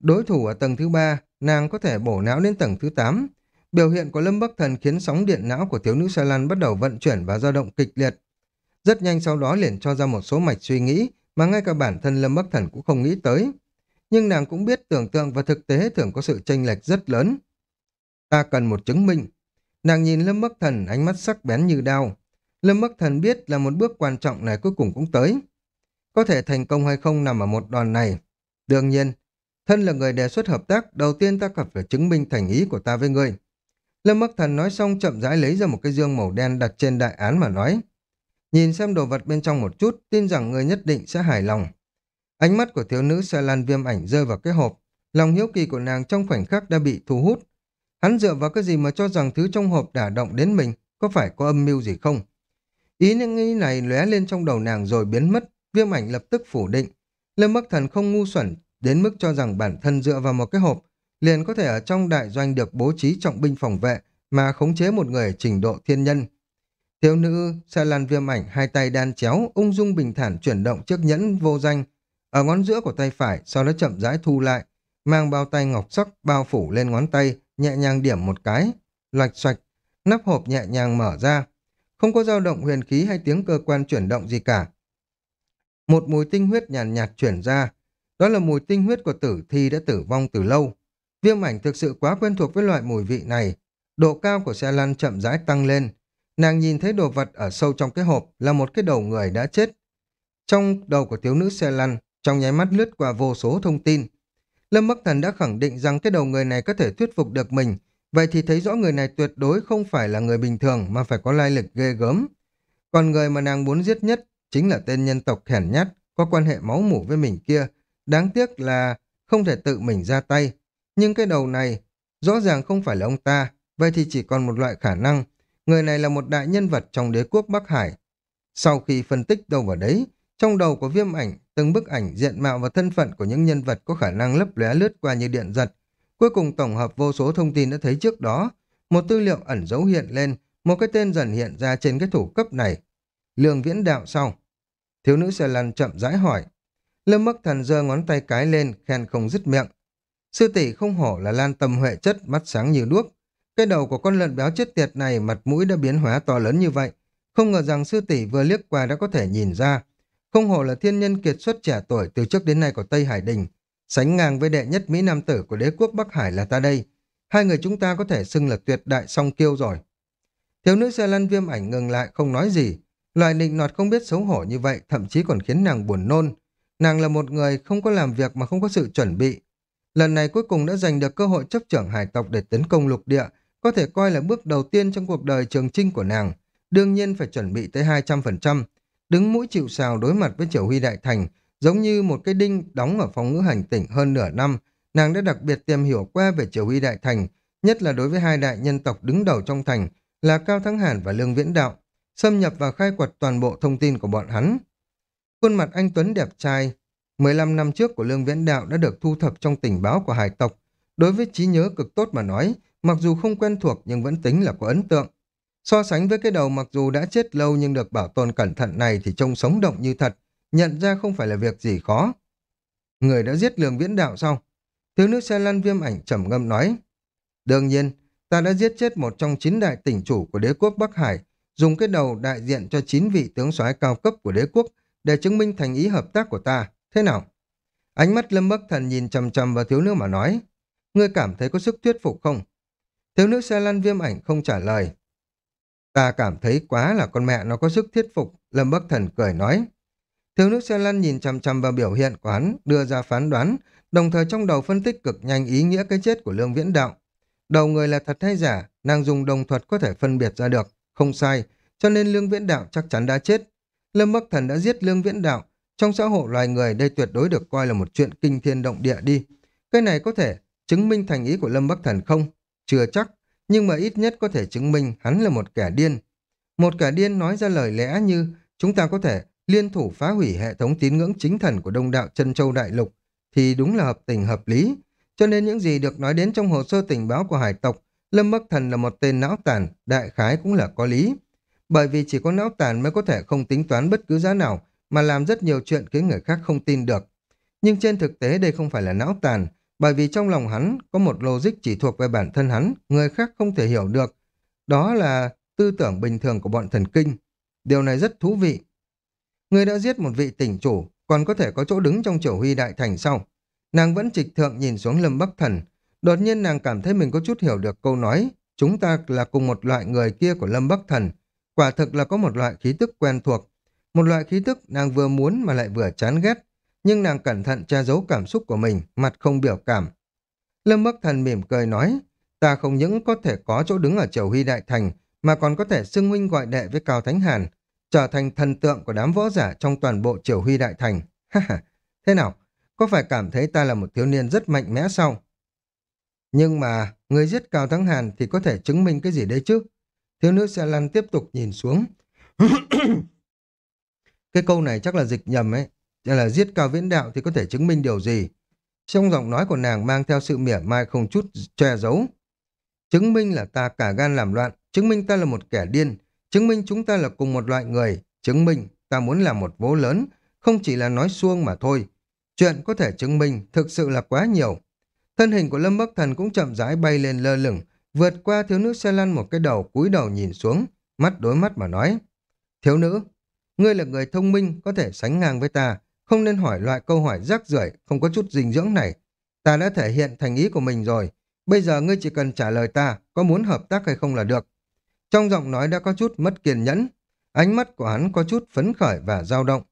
Đối thủ ở tầng thứ ba, nàng có thể bổ não đến tầng thứ 8. Biểu hiện của Lâm Bắc Thần khiến sóng điện não của thiếu nữ Sa Lan bắt đầu vận chuyển và dao động kịch liệt. Rất nhanh sau đó liền cho ra một số mạch suy nghĩ mà ngay cả bản thân Lâm Bắc Thần cũng không nghĩ tới. Nhưng nàng cũng biết tưởng tượng và thực tế thường có sự chênh lệch rất lớn. Ta cần một chứng minh. Nàng nhìn Lâm Bắc Thần ánh mắt sắc bén như đao. Lâm Bắc Thần biết là một bước quan trọng này cuối cùng cũng tới. Có thể thành công hay không nằm ở một đòn này. Đương nhiên, thân là người đề xuất hợp tác, đầu tiên ta cần phải chứng minh thành ý của ta với ngươi. Lâm Bắc Thần nói xong chậm rãi lấy ra một cái dương màu đen đặt trên đại án mà nói. Nhìn xem đồ vật bên trong một chút, tin rằng người nhất định sẽ hài lòng. Ánh mắt của thiếu nữ xe lan viêm ảnh rơi vào cái hộp. Lòng hiếu kỳ của nàng trong khoảnh khắc đã bị thu hút. Hắn dựa vào cái gì mà cho rằng thứ trong hộp đả động đến mình, có phải có âm mưu gì không? Ý nghĩ này lóe lên trong đầu nàng rồi biến mất, Viêm ảnh lập tức phủ định. Lâm Bắc Thần không ngu xuẩn đến mức cho rằng bản thân dựa vào một cái hộp liền có thể ở trong đại doanh được bố trí trọng binh phòng vệ mà khống chế một người trình độ thiên nhân. Thiếu nữ xe lan viêm ảnh hai tay đan chéo ung dung bình thản chuyển động chiếc nhẫn vô danh ở ngón giữa của tay phải sau đó chậm rãi thu lại mang bao tay ngọc sắc bao phủ lên ngón tay nhẹ nhàng điểm một cái loạch xoạch nắp hộp nhẹ nhàng mở ra không có dao động huyền khí hay tiếng cơ quan chuyển động gì cả một mùi tinh huyết nhàn nhạt, nhạt chuyển ra. Đó là mùi tinh huyết của tử thi đã tử vong từ lâu. Viêm ảnh thực sự quá quen thuộc với loại mùi vị này. Độ cao của xe lăn chậm rãi tăng lên. Nàng nhìn thấy đồ vật ở sâu trong cái hộp là một cái đầu người đã chết. Trong đầu của thiếu nữ xe lăn, trong nháy mắt lướt qua vô số thông tin. Lâm Bắc Thần đã khẳng định rằng cái đầu người này có thể thuyết phục được mình. Vậy thì thấy rõ người này tuyệt đối không phải là người bình thường mà phải có lai lịch ghê gớm. Còn người mà nàng muốn giết nhất chính là tên nhân tộc hèn nhát, có quan hệ máu mủ với mình kia. Đáng tiếc là không thể tự mình ra tay. Nhưng cái đầu này rõ ràng không phải là ông ta, vậy thì chỉ còn một loại khả năng. Người này là một đại nhân vật trong đế quốc Bắc Hải. Sau khi phân tích đâu vào đấy, trong đầu của viêm ảnh, từng bức ảnh diện mạo và thân phận của những nhân vật có khả năng lấp lóe lướt qua như điện giật. Cuối cùng tổng hợp vô số thông tin đã thấy trước đó, một tư liệu ẩn dấu hiện lên, một cái tên dần hiện ra trên cái thủ cấp này. Lương viễn đạo sau. Thiếu nữ xe lăn chậm rãi hỏi. Lâm Bắc Thần giơ ngón tay cái lên, khen không dứt miệng. Sư tỷ không hổ là lan tâm huệ chất, mắt sáng như đuốc. Cái đầu của con lợn béo chết tiệt này mặt mũi đã biến hóa to lớn như vậy. Không ngờ rằng sư tỷ vừa liếc qua đã có thể nhìn ra. Không hổ là thiên nhân kiệt xuất trẻ tuổi từ trước đến nay của Tây Hải Đình. Sánh ngang với đệ nhất Mỹ Nam tử của đế quốc Bắc Hải là ta đây. Hai người chúng ta có thể xưng là tuyệt đại song kiêu rồi. Thiếu nữ xe lăn viêm ảnh ngừng lại không nói gì. Loại nịnh nọt không biết xấu hổ như vậy thậm chí còn khiến nàng buồn nôn. Nàng là một người không có làm việc mà không có sự chuẩn bị. Lần này cuối cùng đã giành được cơ hội chấp trưởng hải tộc để tấn công lục địa, có thể coi là bước đầu tiên trong cuộc đời trường trinh của nàng. Đương nhiên phải chuẩn bị tới 200%. Đứng mũi chịu sào đối mặt với Triều Huy Đại Thành, giống như một cái đinh đóng ở phòng ngữ hành tỉnh hơn nửa năm, nàng đã đặc biệt tìm hiểu qua về Triều Huy Đại Thành, nhất là đối với hai đại nhân tộc đứng đầu trong thành là Cao Thắng Hàn và Lương Viễn Đạo, xâm nhập và khai quật toàn bộ thông tin của bọn hắn. Khuôn mặt anh Tuấn đẹp trai, 15 năm trước của Lương Viễn Đạo đã được thu thập trong tình báo của hải tộc. Đối với trí nhớ cực tốt mà nói, mặc dù không quen thuộc nhưng vẫn tính là có ấn tượng. So sánh với cái đầu mặc dù đã chết lâu nhưng được bảo tồn cẩn thận này thì trông sống động như thật, nhận ra không phải là việc gì khó. Người đã giết Lương Viễn Đạo sao? Thiếu nữ xe lăn viêm ảnh trầm ngâm nói. Đương nhiên, ta đã giết chết một trong chín đại tỉnh chủ của đế quốc Bắc Hải, dùng cái đầu đại diện cho chín vị tướng soái cao cấp của đế quốc để chứng minh thành ý hợp tác của ta. Thế nào? Ánh mắt Lâm Bắc Thần nhìn chầm chầm vào thiếu nữ mà nói. Ngươi cảm thấy có sức thuyết phục không? Thiếu nữ xe lăn viêm ảnh không trả lời. Ta cảm thấy quá là con mẹ nó có sức thuyết phục, Lâm Bắc Thần cười nói. Thiếu nữ xe lăn nhìn chằm chằm vào biểu hiện của hắn, đưa ra phán đoán, đồng thời trong đầu phân tích cực nhanh ý nghĩa cái chết của Lương Viễn Đạo. Đầu người là thật hay giả, nàng dùng đồng thuật có thể phân biệt ra được, không sai, cho nên Lương Viễn Đạo chắc chắn đã chết. Lâm Bắc Thần đã giết Lương Viễn Đạo, trong xã hội loài người đây tuyệt đối được coi là một chuyện kinh thiên động địa đi. Cái này có thể chứng minh thành ý của Lâm Bắc Thần không? Chưa chắc, nhưng mà ít nhất có thể chứng minh hắn là một kẻ điên. Một kẻ điên nói ra lời lẽ như chúng ta có thể liên thủ phá hủy hệ thống tín ngưỡng chính thần của đông đạo chân châu đại lục thì đúng là hợp tình hợp lý. Cho nên những gì được nói đến trong hồ sơ tình báo của hải tộc, Lâm Bắc Thần là một tên não tàn, đại khái cũng là có lý. Bởi vì chỉ có não tàn mới có thể không tính toán bất cứ giá nào mà làm rất nhiều chuyện khiến người khác không tin được. Nhưng trên thực tế đây không phải là não tàn, bởi vì trong lòng hắn có một logic chỉ thuộc về bản thân hắn, người khác không thể hiểu được. Đó là tư tưởng bình thường của bọn thần kinh. Điều này rất thú vị. Người đã giết một vị tỉnh chủ, còn có thể có chỗ đứng trong triều huy đại thành sau. Nàng vẫn trịch thượng nhìn xuống lâm bắc thần. Đột nhiên nàng cảm thấy mình có chút hiểu được câu nói, chúng ta là cùng một loại người kia của lâm bắc thần. Quả thực là có một loại khí tức quen thuộc. Một loại khí tức nàng vừa muốn mà lại vừa chán ghét. Nhưng nàng cẩn thận che giấu cảm xúc của mình, mặt không biểu cảm. Lâm Bắc Thần mỉm cười nói, ta không những có thể có chỗ đứng ở triều huy đại thành, mà còn có thể xưng huynh gọi đệ với Cao Thánh Hàn, trở thành thần tượng của đám võ giả trong toàn bộ triều huy đại thành. Thế nào? Có phải cảm thấy ta là một thiếu niên rất mạnh mẽ sao? Nhưng mà, người giết Cao Thắng Hàn thì có thể chứng minh cái gì đấy chứ? Thiếu nữ xe lăn tiếp tục nhìn xuống. cái câu này chắc là dịch nhầm ấy. Nên là giết Cao Viễn Đạo thì có thể chứng minh điều gì? Trong giọng nói của nàng mang theo sự mỉa mai không chút che giấu. Chứng minh là ta cả gan làm loạn, chứng minh ta là một kẻ điên, chứng minh chúng ta là cùng một loại người, chứng minh ta muốn làm một vố lớn, không chỉ là nói xuông mà thôi. Chuyện có thể chứng minh thực sự là quá nhiều. Thân hình của Lâm Bắc Thần cũng chậm rãi bay lên lơ lửng, vượt qua thiếu nữ xe lăn một cái đầu cúi đầu nhìn xuống, mắt đối mắt mà nói. Thiếu nữ, ngươi là người thông minh, có thể sánh ngang với ta, không nên hỏi loại câu hỏi rác rưởi không có chút dinh dưỡng này. Ta đã thể hiện thành ý của mình rồi, bây giờ ngươi chỉ cần trả lời ta, có muốn hợp tác hay không là được. Trong giọng nói đã có chút mất kiên nhẫn, ánh mắt của hắn có chút phấn khởi và dao động.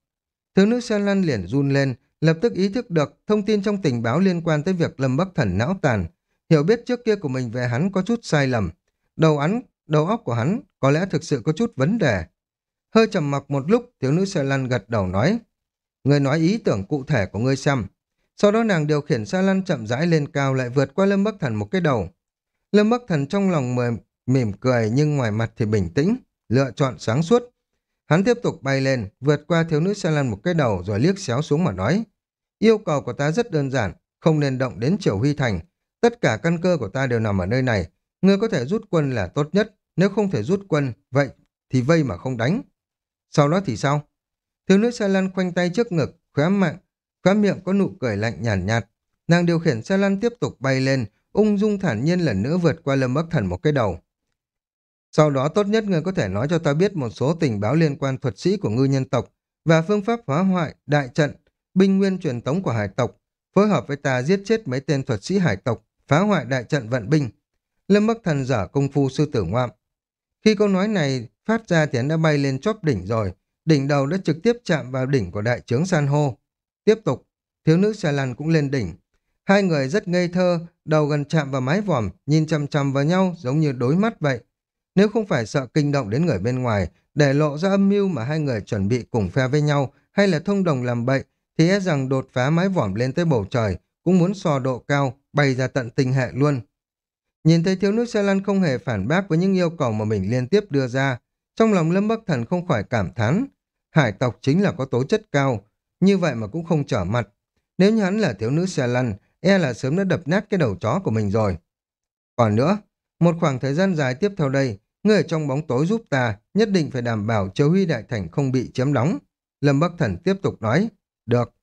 Thiếu nữ xe lăn liền run lên, lập tức ý thức được thông tin trong tình báo liên quan tới việc Lâm Bắc Thần não tàn. Hiểu biết trước kia của mình về hắn có chút sai lầm. Đầu hắn, đầu óc của hắn có lẽ thực sự có chút vấn đề. Hơi trầm mặc một lúc, thiếu nữ xe lăn gật đầu nói. Người nói ý tưởng cụ thể của ngươi xem. Sau đó nàng điều khiển xe lăn chậm rãi lên cao lại vượt qua Lâm Bắc Thần một cái đầu. Lâm Bắc Thần trong lòng mềm, mỉm cười nhưng ngoài mặt thì bình tĩnh, lựa chọn sáng suốt. Hắn tiếp tục bay lên, vượt qua thiếu nữ xe lăn một cái đầu rồi liếc xéo xuống mà nói. Yêu cầu của ta rất đơn giản, không nên động đến Triều Huy Thành. Tất cả căn cơ của ta đều nằm ở nơi này. Ngươi có thể rút quân là tốt nhất, nếu không thể rút quân, vậy thì vây mà không đánh. Sau đó thì sao? Thiếu nữ xe lăn khoanh tay trước ngực, khóe miệng, khóe miệng có nụ cười lạnh nhàn nhạt, nhạt. Nàng điều khiển xe lăn tiếp tục bay lên, ung dung thản nhiên lần nữa vượt qua Lâm Bắc Thần một cái đầu. Sau đó tốt nhất ngươi có thể nói cho ta biết một số tình báo liên quan thuật sĩ của ngư nhân tộc và phương pháp hóa hoại, đại trận, binh nguyên truyền tống của hải tộc, phối hợp với ta giết chết mấy tên thuật sĩ hải tộc, phá hoại đại trận vận binh. Lâm Bắc Thần giả công phu sư tử ngoạm. Khi câu nói này phát ra thì hắn đã bay lên chóp đỉnh rồi, đỉnh đầu đã trực tiếp chạm vào đỉnh của đại trướng san hô. Tiếp tục, thiếu nữ xe lăn cũng lên đỉnh. Hai người rất ngây thơ, đầu gần chạm vào mái vòm, nhìn chằm chằm vào nhau giống như đối mắt vậy. Nếu không phải sợ kinh động đến người bên ngoài, để lộ ra âm mưu mà hai người chuẩn bị cùng phe với nhau, hay là thông đồng làm bậy, thì e rằng đột phá mái vòm lên tới bầu trời, cũng muốn so độ cao, bay ra tận tinh hệ luôn. Nhìn thấy thiếu nữ xe lăn không hề phản bác với những yêu cầu mà mình liên tiếp đưa ra, trong lòng Lâm Bắc Thần không khỏi cảm thán. Hải tộc chính là có tố chất cao, như vậy mà cũng không trở mặt. Nếu như hắn là thiếu nữ xe lăn, e là sớm đã đập nát cái đầu chó của mình rồi. Còn nữa, một khoảng thời gian dài tiếp theo đây, người ở trong bóng tối giúp ta nhất định phải đảm bảo châu Huy Đại Thành không bị chiếm đóng. Lâm Bắc Thần tiếp tục nói, được.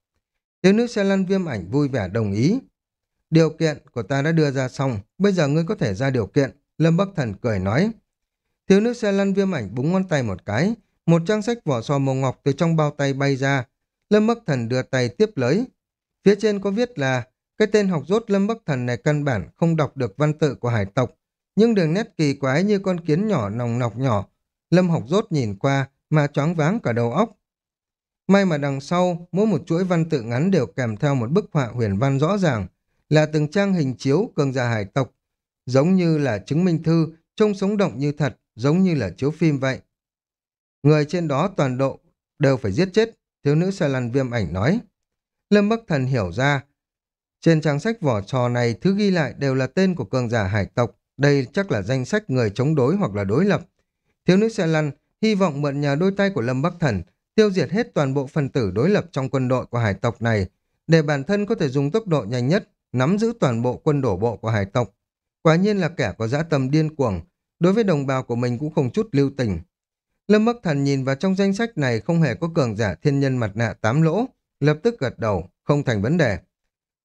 Thiếu nữ xe lăn viêm ảnh vui vẻ đồng ý. Điều kiện của ta đã đưa ra xong, bây giờ ngươi có thể ra điều kiện. Lâm Bắc Thần cười nói. Thiếu nữ xe lăn viêm ảnh búng ngón tay một cái, một trang sách vỏ sò màu ngọc từ trong bao tay bay ra. Lâm Bắc Thần đưa tay tiếp lấy. Phía trên có viết là cái tên học rốt Lâm Bắc Thần này căn bản không đọc được văn tự của hải tộc, nhưng đường nét kỳ quái như con kiến nhỏ nòng nọc nhỏ. Lâm học rốt nhìn qua mà choáng váng cả đầu óc. May mà đằng sau, mỗi một chuỗi văn tự ngắn đều kèm theo một bức họa huyền văn rõ ràng, là từng trang hình chiếu cường giả hải tộc, giống như là chứng minh thư, trông sống động như thật, giống như là chiếu phim vậy. Người trên đó toàn độ đều phải giết chết, thiếu nữ xe lăn viêm ảnh nói. Lâm Bắc Thần hiểu ra, trên trang sách vỏ trò này thứ ghi lại đều là tên của cường giả hải tộc, đây chắc là danh sách người chống đối hoặc là đối lập. Thiếu nữ xe lăn hy vọng mượn nhờ đôi tay của Lâm Bắc Thần tiêu diệt hết toàn bộ phần tử đối lập trong quân đội của hải tộc này để bản thân có thể dùng tốc độ nhanh nhất nắm giữ toàn bộ quân đổ bộ của hải tộc. Quả nhiên là kẻ có dã tâm điên cuồng, đối với đồng bào của mình cũng không chút lưu tình. Lâm Bắc Thần nhìn vào trong danh sách này không hề có cường giả thiên nhân mặt nạ tám lỗ, lập tức gật đầu, không thành vấn đề.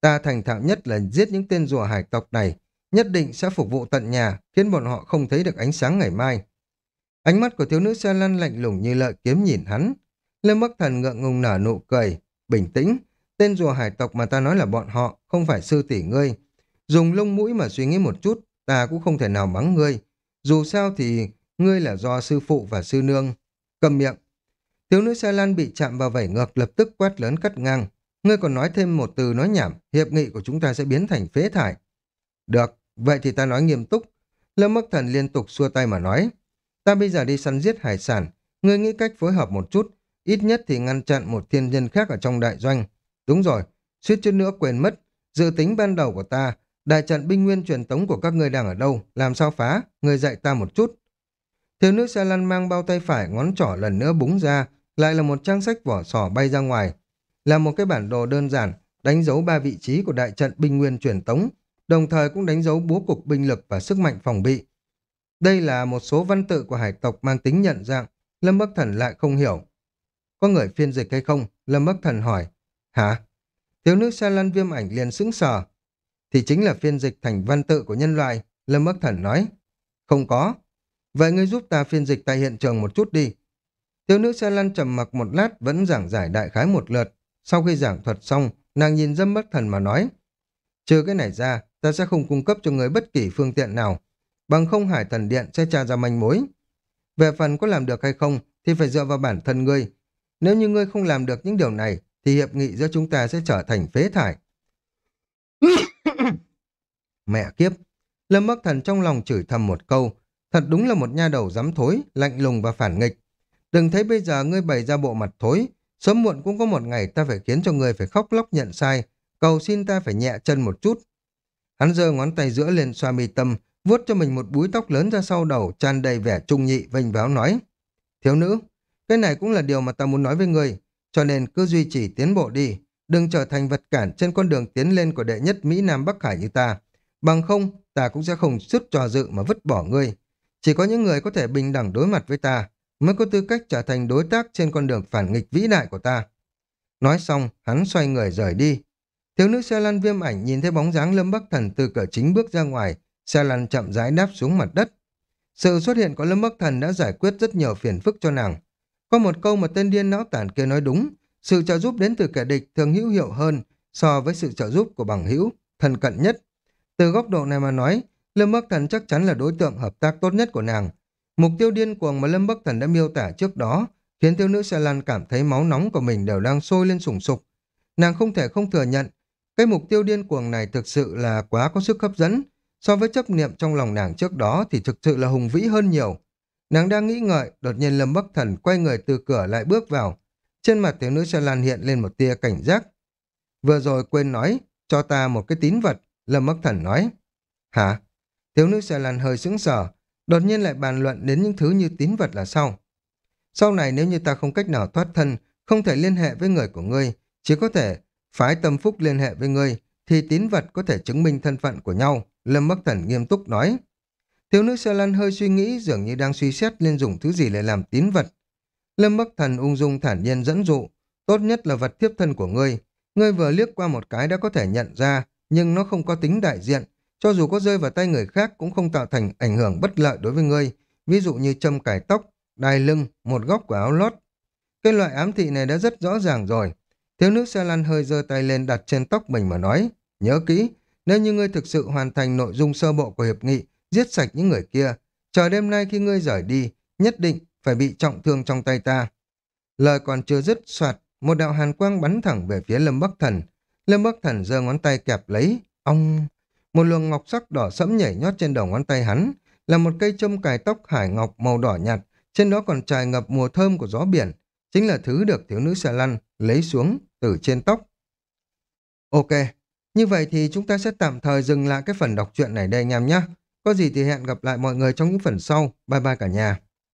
Ta thành thạo nhất là giết những tên rùa hải tộc này, nhất định sẽ phục vụ tận nhà, khiến bọn họ không thấy được ánh sáng ngày mai. Ánh mắt của thiếu nữ xe lăn lạnh lùng như lợi kiếm nhìn hắn. Lâm Bắc Thần ngượng ngùng nở nụ cười, bình tĩnh. Tên rùa hải tộc mà ta nói là bọn họ, không phải sư tỷ ngươi. Dùng lông mũi mà suy nghĩ một chút, ta cũng không thể nào mắng ngươi. Dù sao thì ngươi là do sư phụ và sư nương. Cầm miệng. Thiếu nữ xe Lan bị chạm vào vảy ngược lập tức quát lớn cắt ngang. Ngươi còn nói thêm một từ nói nhảm, hiệp nghị của chúng ta sẽ biến thành phế thải. Được, vậy thì ta nói nghiêm túc. Lâm Bắc Thần liên tục xua tay mà nói. Ta bây giờ đi săn giết hải sản, ngươi nghĩ cách phối hợp một chút, ít nhất thì ngăn chặn một thiên nhân khác ở trong đại doanh. Đúng rồi, suýt chút nữa quên mất, dự tính ban đầu của ta, đại trận binh nguyên truyền tống của các ngươi đang ở đâu, làm sao phá, người dạy ta một chút. Thiếu nữ xe lăn mang bao tay phải, ngón trỏ lần nữa búng ra, lại là một trang sách vỏ sò bay ra ngoài. Là một cái bản đồ đơn giản, đánh dấu ba vị trí của đại trận binh nguyên truyền tống, đồng thời cũng đánh dấu bố cục binh lực và sức mạnh phòng bị. Đây là một số văn tự của hải tộc mang tính nhận dạng, Lâm Bắc Thần lại không hiểu. Có người phiên dịch hay không? Lâm Bắc Thần hỏi. Hả? Thiếu nữ xe lăn viêm ảnh liền sững sờ. Thì chính là phiên dịch thành văn tự của nhân loại, Lâm Bắc Thần nói. Không có. Vậy ngươi giúp ta phiên dịch tại hiện trường một chút đi. Thiếu nữ xe lăn trầm mặc một lát vẫn giảng giải đại khái một lượt. Sau khi giảng thuật xong, nàng nhìn dâm bất thần mà nói. Trừ cái này ra, ta sẽ không cung cấp cho người bất kỳ phương tiện nào. Bằng không hải thần điện sẽ tra ra manh mối. Về phần có làm được hay không thì phải dựa vào bản thân ngươi. Nếu như ngươi không làm được những điều này thì hiệp nghị giữa chúng ta sẽ trở thành phế thải. Mẹ kiếp! Lâm Bắc Thần trong lòng chửi thầm một câu. Thật đúng là một nha đầu dám thối, lạnh lùng và phản nghịch. Đừng thấy bây giờ ngươi bày ra bộ mặt thối. Sớm muộn cũng có một ngày ta phải khiến cho ngươi phải khóc lóc nhận sai. Cầu xin ta phải nhẹ chân một chút. Hắn giơ ngón tay giữa lên xoa mi tâm, vuốt cho mình một búi tóc lớn ra sau đầu, tràn đầy vẻ trung nhị, vênh váo nói. Thiếu nữ, cái này cũng là điều mà ta muốn nói với người, cho nên cứ duy trì tiến bộ đi, đừng trở thành vật cản trên con đường tiến lên của đệ nhất Mỹ Nam Bắc Hải như ta. Bằng không, ta cũng sẽ không chút trò dự mà vứt bỏ ngươi. Chỉ có những người có thể bình đẳng đối mặt với ta, mới có tư cách trở thành đối tác trên con đường phản nghịch vĩ đại của ta. Nói xong, hắn xoay người rời đi. Thiếu nữ xe lăn viêm ảnh nhìn thấy bóng dáng Lâm Bắc Thần từ cửa chính bước ra ngoài, xe lăn chậm rãi đáp xuống mặt đất. Sự xuất hiện của Lâm Bắc Thần đã giải quyết rất nhiều phiền phức cho nàng. Có một câu mà tên điên não tản kia nói đúng, sự trợ giúp đến từ kẻ địch thường hữu hiệu hơn so với sự trợ giúp của bằng hữu, thân cận nhất. Từ góc độ này mà nói, Lâm Bắc Thần chắc chắn là đối tượng hợp tác tốt nhất của nàng. Mục tiêu điên cuồng mà Lâm Bắc Thần đã miêu tả trước đó khiến thiếu nữ xe Lan cảm thấy máu nóng của mình đều đang sôi lên sùng sục. Nàng không thể không thừa nhận, cái mục tiêu điên cuồng này thực sự là quá có sức hấp dẫn. So với chấp niệm trong lòng nàng trước đó thì thực sự là hùng vĩ hơn nhiều. Nàng đang nghĩ ngợi, đột nhiên Lâm Bắc Thần quay người từ cửa lại bước vào. Trên mặt thiếu nữ Sa lan hiện lên một tia cảnh giác. Vừa rồi quên nói, cho ta một cái tín vật, Lâm Bắc Thần nói. Hả? Thiếu nữ Sa lan hơi sững sờ, đột nhiên lại bàn luận đến những thứ như tín vật là sao? Sau này nếu như ta không cách nào thoát thân, không thể liên hệ với người của ngươi, chỉ có thể phái tâm phúc liên hệ với ngươi, thì tín vật có thể chứng minh thân phận của nhau, Lâm Bắc Thần nghiêm túc nói. Thiếu nữ Sơ Lan hơi suy nghĩ dường như đang suy xét nên dùng thứ gì để làm tín vật. Lâm Bắc Thần ung dung thản nhiên dẫn dụ, tốt nhất là vật thiếp thân của ngươi. Ngươi vừa liếc qua một cái đã có thể nhận ra, nhưng nó không có tính đại diện. Cho dù có rơi vào tay người khác cũng không tạo thành ảnh hưởng bất lợi đối với ngươi, ví dụ như châm cải tóc, đai lưng, một góc của áo lót. Cái loại ám thị này đã rất rõ ràng rồi. Thiếu nữ xe lăn hơi giơ tay lên đặt trên tóc mình mà nói, nhớ kỹ, nếu như ngươi thực sự hoàn thành nội dung sơ bộ của hiệp nghị, giết sạch những người kia, chờ đêm nay khi ngươi rời đi, nhất định phải bị trọng thương trong tay ta. Lời còn chưa dứt, soạt, một đạo hàn quang bắn thẳng về phía Lâm Bắc Thần. Lâm Bắc Thần giơ ngón tay kẹp lấy, ong... Một luồng ngọc sắc đỏ sẫm nhảy nhót trên đầu ngón tay hắn, là một cây châm cài tóc hải ngọc màu đỏ nhạt, trên đó còn trài ngập mùa thơm của gió biển, chính là thứ được thiếu nữ xà lăn lấy xuống từ trên tóc. Ok, như vậy thì chúng ta sẽ tạm thời dừng lại cái phần đọc truyện này đây anh em nhé. Có gì thì hẹn gặp lại mọi người trong những phần sau. Bye bye cả nhà.